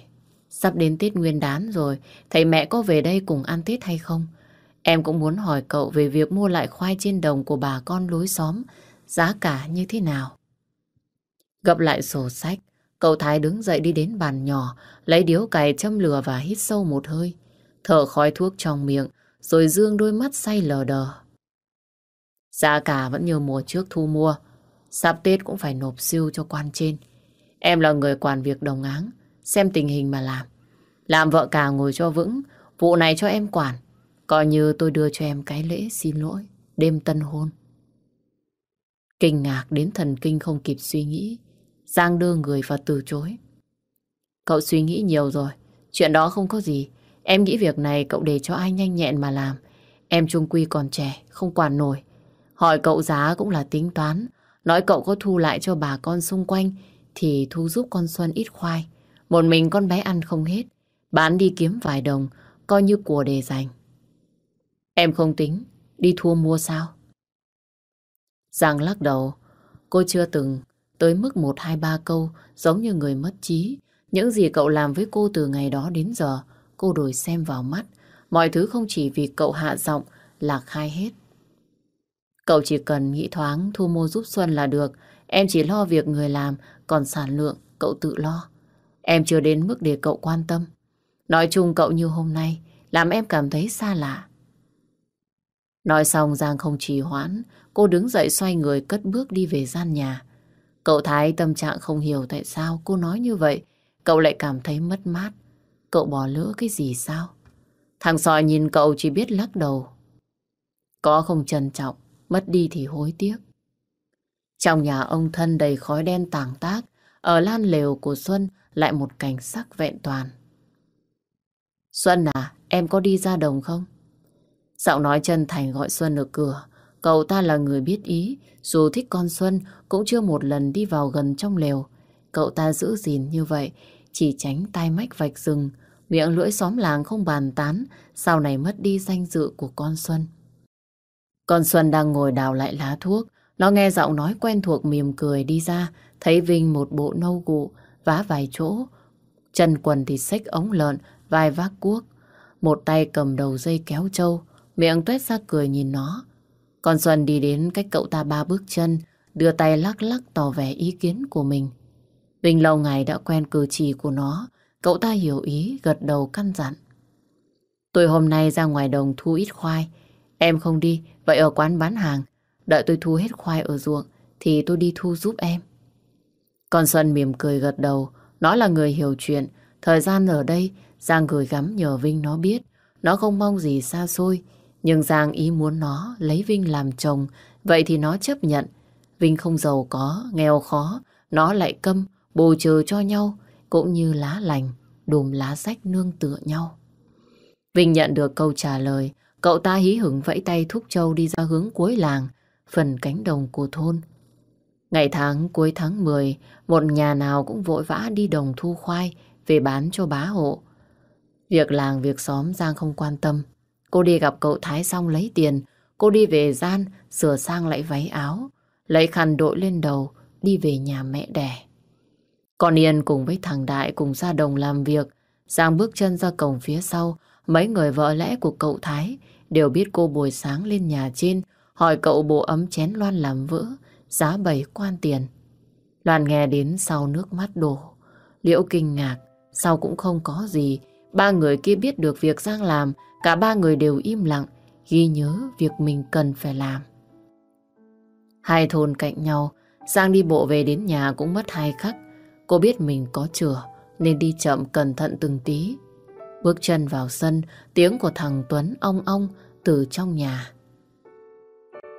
sắp đến Tết Nguyên đán rồi, thầy mẹ có về đây cùng ăn Tết hay không? Em cũng muốn hỏi cậu về việc mua lại khoai trên đồng của bà con lối xóm, giá cả như thế nào? Gặp lại sổ sách, cậu Thái đứng dậy đi đến bàn nhỏ, lấy điếu cày châm lửa và hít sâu một hơi. Thở khói thuốc trong miệng, rồi dương đôi mắt say lờ đờ. Giá cả vẫn như mùa trước thu mua, sắp Tết cũng phải nộp siêu cho quan trên. Em là người quản việc đồng áng, xem tình hình mà làm. Làm vợ cả ngồi cho vững, vụ này cho em quản. Coi như tôi đưa cho em cái lễ xin lỗi, đêm tân hôn. Kinh ngạc đến thần kinh không kịp suy nghĩ. Giang đưa người và từ chối. Cậu suy nghĩ nhiều rồi, chuyện đó không có gì. Em nghĩ việc này cậu để cho ai nhanh nhẹn mà làm. Em trung quy còn trẻ, không quản nổi. Hỏi cậu giá cũng là tính toán. Nói cậu có thu lại cho bà con xung quanh thì thu giúp con Xuân ít khoai. Một mình con bé ăn không hết. Bán đi kiếm vài đồng, coi như của để dành. Em không tính, đi thua mua sao? Giang lắc đầu, cô chưa từng tới mức một hai ba câu giống như người mất trí. Những gì cậu làm với cô từ ngày đó đến giờ, cô đổi xem vào mắt. Mọi thứ không chỉ vì cậu hạ giọng, lạc khai hết. Cậu chỉ cần nghĩ thoáng thu mua giúp Xuân là được. Em chỉ lo việc người làm, còn sản lượng cậu tự lo. Em chưa đến mức để cậu quan tâm. Nói chung cậu như hôm nay, làm em cảm thấy xa lạ. Nói xong Giang không trì hoãn, cô đứng dậy xoay người cất bước đi về gian nhà. Cậu Thái tâm trạng không hiểu tại sao cô nói như vậy, cậu lại cảm thấy mất mát. Cậu bỏ lỡ cái gì sao? Thằng sòi nhìn cậu chỉ biết lắc đầu. Có không trân trọng, mất đi thì hối tiếc. Trong nhà ông thân đầy khói đen tảng tác, ở lan lều của Xuân lại một cảnh sắc vẹn toàn. Xuân à, em có đi ra đồng không? Giọng nói chân thành gọi Xuân ở cửa. Cậu ta là người biết ý, dù thích con Xuân cũng chưa một lần đi vào gần trong lều. Cậu ta giữ gìn như vậy, chỉ tránh tai mách vạch rừng, miệng lưỡi xóm làng không bàn tán, sau này mất đi danh dự của con Xuân. Con Xuân đang ngồi đào lại lá thuốc, nó nghe giọng nói quen thuộc mỉm cười đi ra, thấy Vinh một bộ nâu gụ, vá vài chỗ. Chân quần thì xách ống lợn, vai vác cuốc. Một tay cầm đầu dây kéo trâu, miệng tuét ra cười nhìn nó. Con Xuân đi đến cách cậu ta ba bước chân, đưa tay lắc lắc tỏ vẻ ý kiến của mình. Bình lâu ngày đã quen cử chỉ của nó, cậu ta hiểu ý, gật đầu căn dặn. Tôi hôm nay ra ngoài đồng thu ít khoai, em không đi, vậy ở quán bán hàng, đợi tôi thu hết khoai ở ruộng, thì tôi đi thu giúp em. Con Xuân mỉm cười gật đầu, nó là người hiểu chuyện, thời gian ở đây Giang gửi gắm nhờ Vinh nó biết, nó không mong gì xa xôi, nhưng Giang ý muốn nó lấy Vinh làm chồng, vậy thì nó chấp nhận. Vinh không giàu có, nghèo khó, nó lại câm, bù trừ cho nhau, cũng như lá lành, đùm lá rách nương tựa nhau. Vinh nhận được câu trả lời, cậu ta hí hửng vẫy tay thúc châu đi ra hướng cuối làng, phần cánh đồng của thôn. Ngày tháng cuối tháng 10, một nhà nào cũng vội vã đi đồng thu khoai về bán cho bá hộ. Việc làng việc xóm Giang không quan tâm. Cô đi gặp cậu Thái xong lấy tiền, cô đi về gian, sửa sang lại váy áo, lấy khăn đội lên đầu, đi về nhà mẹ đẻ. Con Yên cùng với thằng Đại cùng ra đồng làm việc. Giang bước chân ra cổng phía sau. Mấy người vợ lẽ của cậu Thái đều biết cô buổi sáng lên nhà trên hỏi cậu bộ ấm chén Loan làm vỡ giá bảy quan tiền. Loan nghe đến sau nước mắt đổ. Liễu kinh ngạc, sau cũng không có gì. Ba người kia biết được việc Giang làm, cả ba người đều im lặng, ghi nhớ việc mình cần phải làm. Hai thôn cạnh nhau, Giang đi bộ về đến nhà cũng mất hai khắc. Cô biết mình có chửa, nên đi chậm cẩn thận từng tí. Bước chân vào sân, tiếng của thằng Tuấn ong ong từ trong nhà.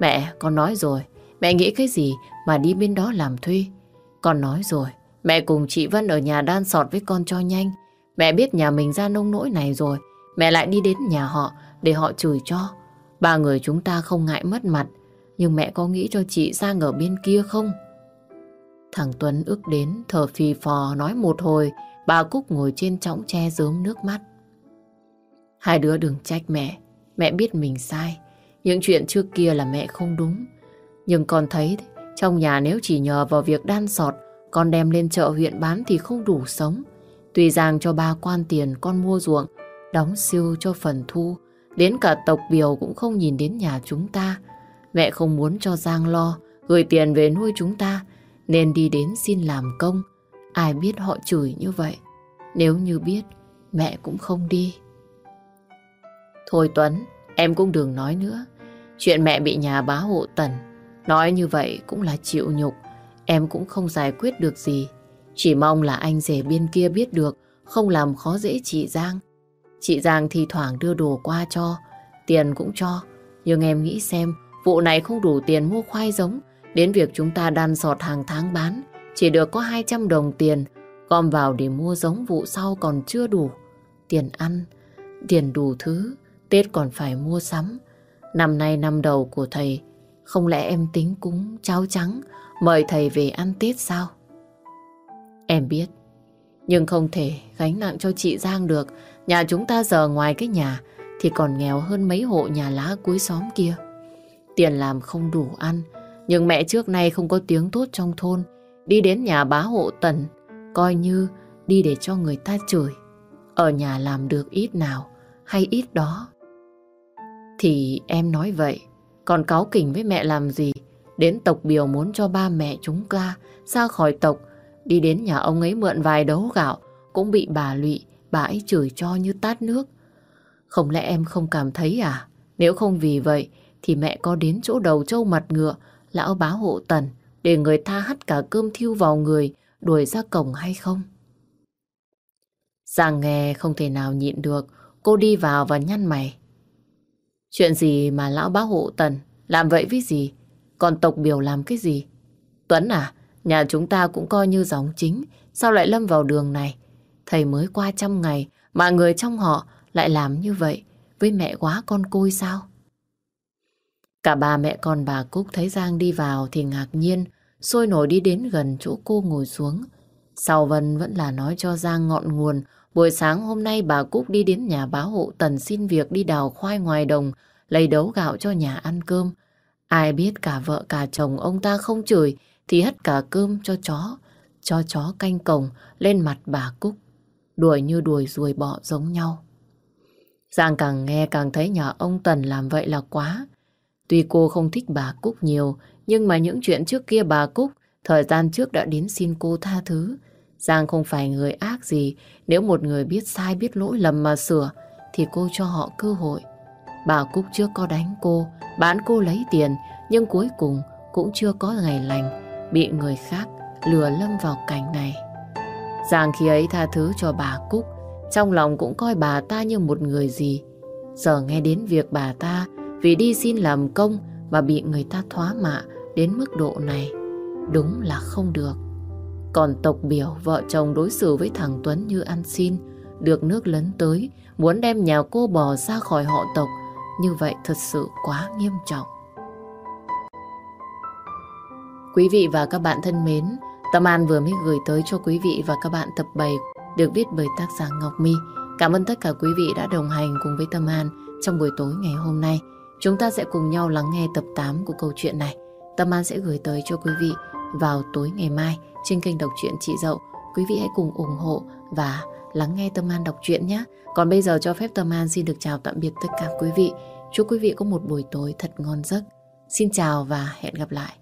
Mẹ, con nói rồi, mẹ nghĩ cái gì mà đi bên đó làm thuê? Con nói rồi, mẹ cùng chị Vân ở nhà đan sọt với con cho nhanh. Mẹ biết nhà mình ra nông nỗi này rồi, mẹ lại đi đến nhà họ để họ chửi cho. Ba người chúng ta không ngại mất mặt, nhưng mẹ có nghĩ cho chị sang ở bên kia không? Thằng Tuấn ước đến, thở phì phò nói một hồi, bà Cúc ngồi trên chõng che dớm nước mắt. Hai đứa đừng trách mẹ, mẹ biết mình sai. Những chuyện trước kia là mẹ không đúng. Nhưng con thấy trong nhà nếu chỉ nhờ vào việc đan sọt, con đem lên chợ huyện bán thì không đủ sống. Tuy rằng cho ba quan tiền con mua ruộng, đóng siêu cho phần thu, đến cả tộc biểu cũng không nhìn đến nhà chúng ta. Mẹ không muốn cho Giang lo, gửi tiền về nuôi chúng ta, nên đi đến xin làm công. Ai biết họ chửi như vậy. Nếu như biết, mẹ cũng không đi. Thôi Tuấn, em cũng đừng nói nữa. Chuyện mẹ bị nhà bá hộ tần Nói như vậy cũng là chịu nhục. Em cũng không giải quyết được gì. Chỉ mong là anh rể bên kia biết được Không làm khó dễ chị Giang. Chị Giang thì thoảng đưa đồ qua cho Tiền cũng cho. Nhưng em nghĩ xem Vụ này không đủ tiền mua khoai giống. Đến việc chúng ta đan sọt hàng tháng bán Chỉ được có 200 đồng tiền. Gom vào để mua giống vụ sau còn chưa đủ. Tiền ăn Tiền đủ thứ Tết còn phải mua sắm. Năm nay năm đầu của thầy, không lẽ em tính cúng cháo trắng mời thầy về ăn Tết sao? Em biết, nhưng không thể gánh nặng cho chị Giang được. Nhà chúng ta giờ ngoài cái nhà thì còn nghèo hơn mấy hộ nhà lá cuối xóm kia. Tiền làm không đủ ăn, nhưng mẹ trước nay không có tiếng tốt trong thôn. Đi đến nhà bá hộ tần, coi như đi để cho người ta chửi. Ở nhà làm được ít nào hay ít đó thì em nói vậy, còn cáo kỉnh với mẹ làm gì? Đến tộc biểu muốn cho ba mẹ chúng ta ra khỏi tộc, đi đến nhà ông ấy mượn vài đấu gạo, cũng bị bà lụy, bà ấy chửi cho như tát nước. Không lẽ em không cảm thấy à? Nếu không vì vậy, thì mẹ có đến chỗ đầu trâu mặt ngựa, lão bá hộ tần, để người ta hắt cả cơm thiêu vào người, đuổi ra cổng hay không? Giang nghe không thể nào nhịn được, cô đi vào và nhăn mày. Chuyện gì mà lão bá hộ tần làm vậy với gì? Còn tộc biểu làm cái gì? Tuấn à, nhà chúng ta cũng coi như dòng chính, sao lại lâm vào đường này? Thầy mới qua trăm ngày mà người trong họ lại làm như vậy với mẹ quá con côi sao? Cả ba mẹ con bà Cúc thấy Giang đi vào thì ngạc nhiên, sôi nổi đi đến gần chỗ cô ngồi xuống. Sau Vân vẫn là nói cho Giang ngọn nguồn Buổi sáng hôm nay bà Cúc đi đến nhà báo hộ Tần xin việc đi đào khoai ngoài đồng, lấy đấu gạo cho nhà ăn cơm. Ai biết cả vợ cả chồng ông ta không chửi thì hất cả cơm cho chó, cho chó canh cổng lên mặt bà Cúc. Đuổi như đuổi ruồi bọ giống nhau. Giang càng nghe càng thấy nhà ông Tần làm vậy là quá. Tuy cô không thích bà Cúc nhiều, nhưng mà những chuyện trước kia bà Cúc thời gian trước đã đến xin cô tha thứ. Giang không phải người ác gì, nếu một người biết sai biết lỗi lầm mà sửa, thì cô cho họ cơ hội. Bà Cúc chưa có đánh cô, bán cô lấy tiền, nhưng cuối cùng cũng chưa có ngày lành, bị người khác lừa lâm vào cảnh này. Giang khi ấy tha thứ cho bà Cúc, trong lòng cũng coi bà ta như một người gì. Giờ nghe đến việc bà ta vì đi xin làm công mà bị người ta thoá mạ đến mức độ này, đúng là không được. Còn tộc biểu vợ chồng đối xử với thằng Tuấn như ăn xin, được nước lấn tới, muốn đem nhà cô bỏ ra khỏi họ tộc, như vậy thật sự quá nghiêm trọng. Quý vị và các bạn thân mến, Tâm An vừa mới gửi tới cho quý vị và các bạn tập 7 được viết bởi tác giả Ngọc My. Cảm ơn tất cả quý vị đã đồng hành cùng với Tâm An trong buổi tối ngày hôm nay. Chúng ta sẽ cùng nhau lắng nghe tập 8 của câu chuyện này. Tâm An sẽ gửi tới cho quý vị vào tối ngày mai trên kênh đọc truyện Chị Dậu. quý vị hãy cùng ủng hộ và lắng nghe Tâm An đọc truyện nhé. Còn bây giờ cho phép Tâm An xin được chào tạm biệt tất cả quý vị. Chúc quý vị có một buổi tối thật ngon giấc. Xin chào và hẹn gặp lại.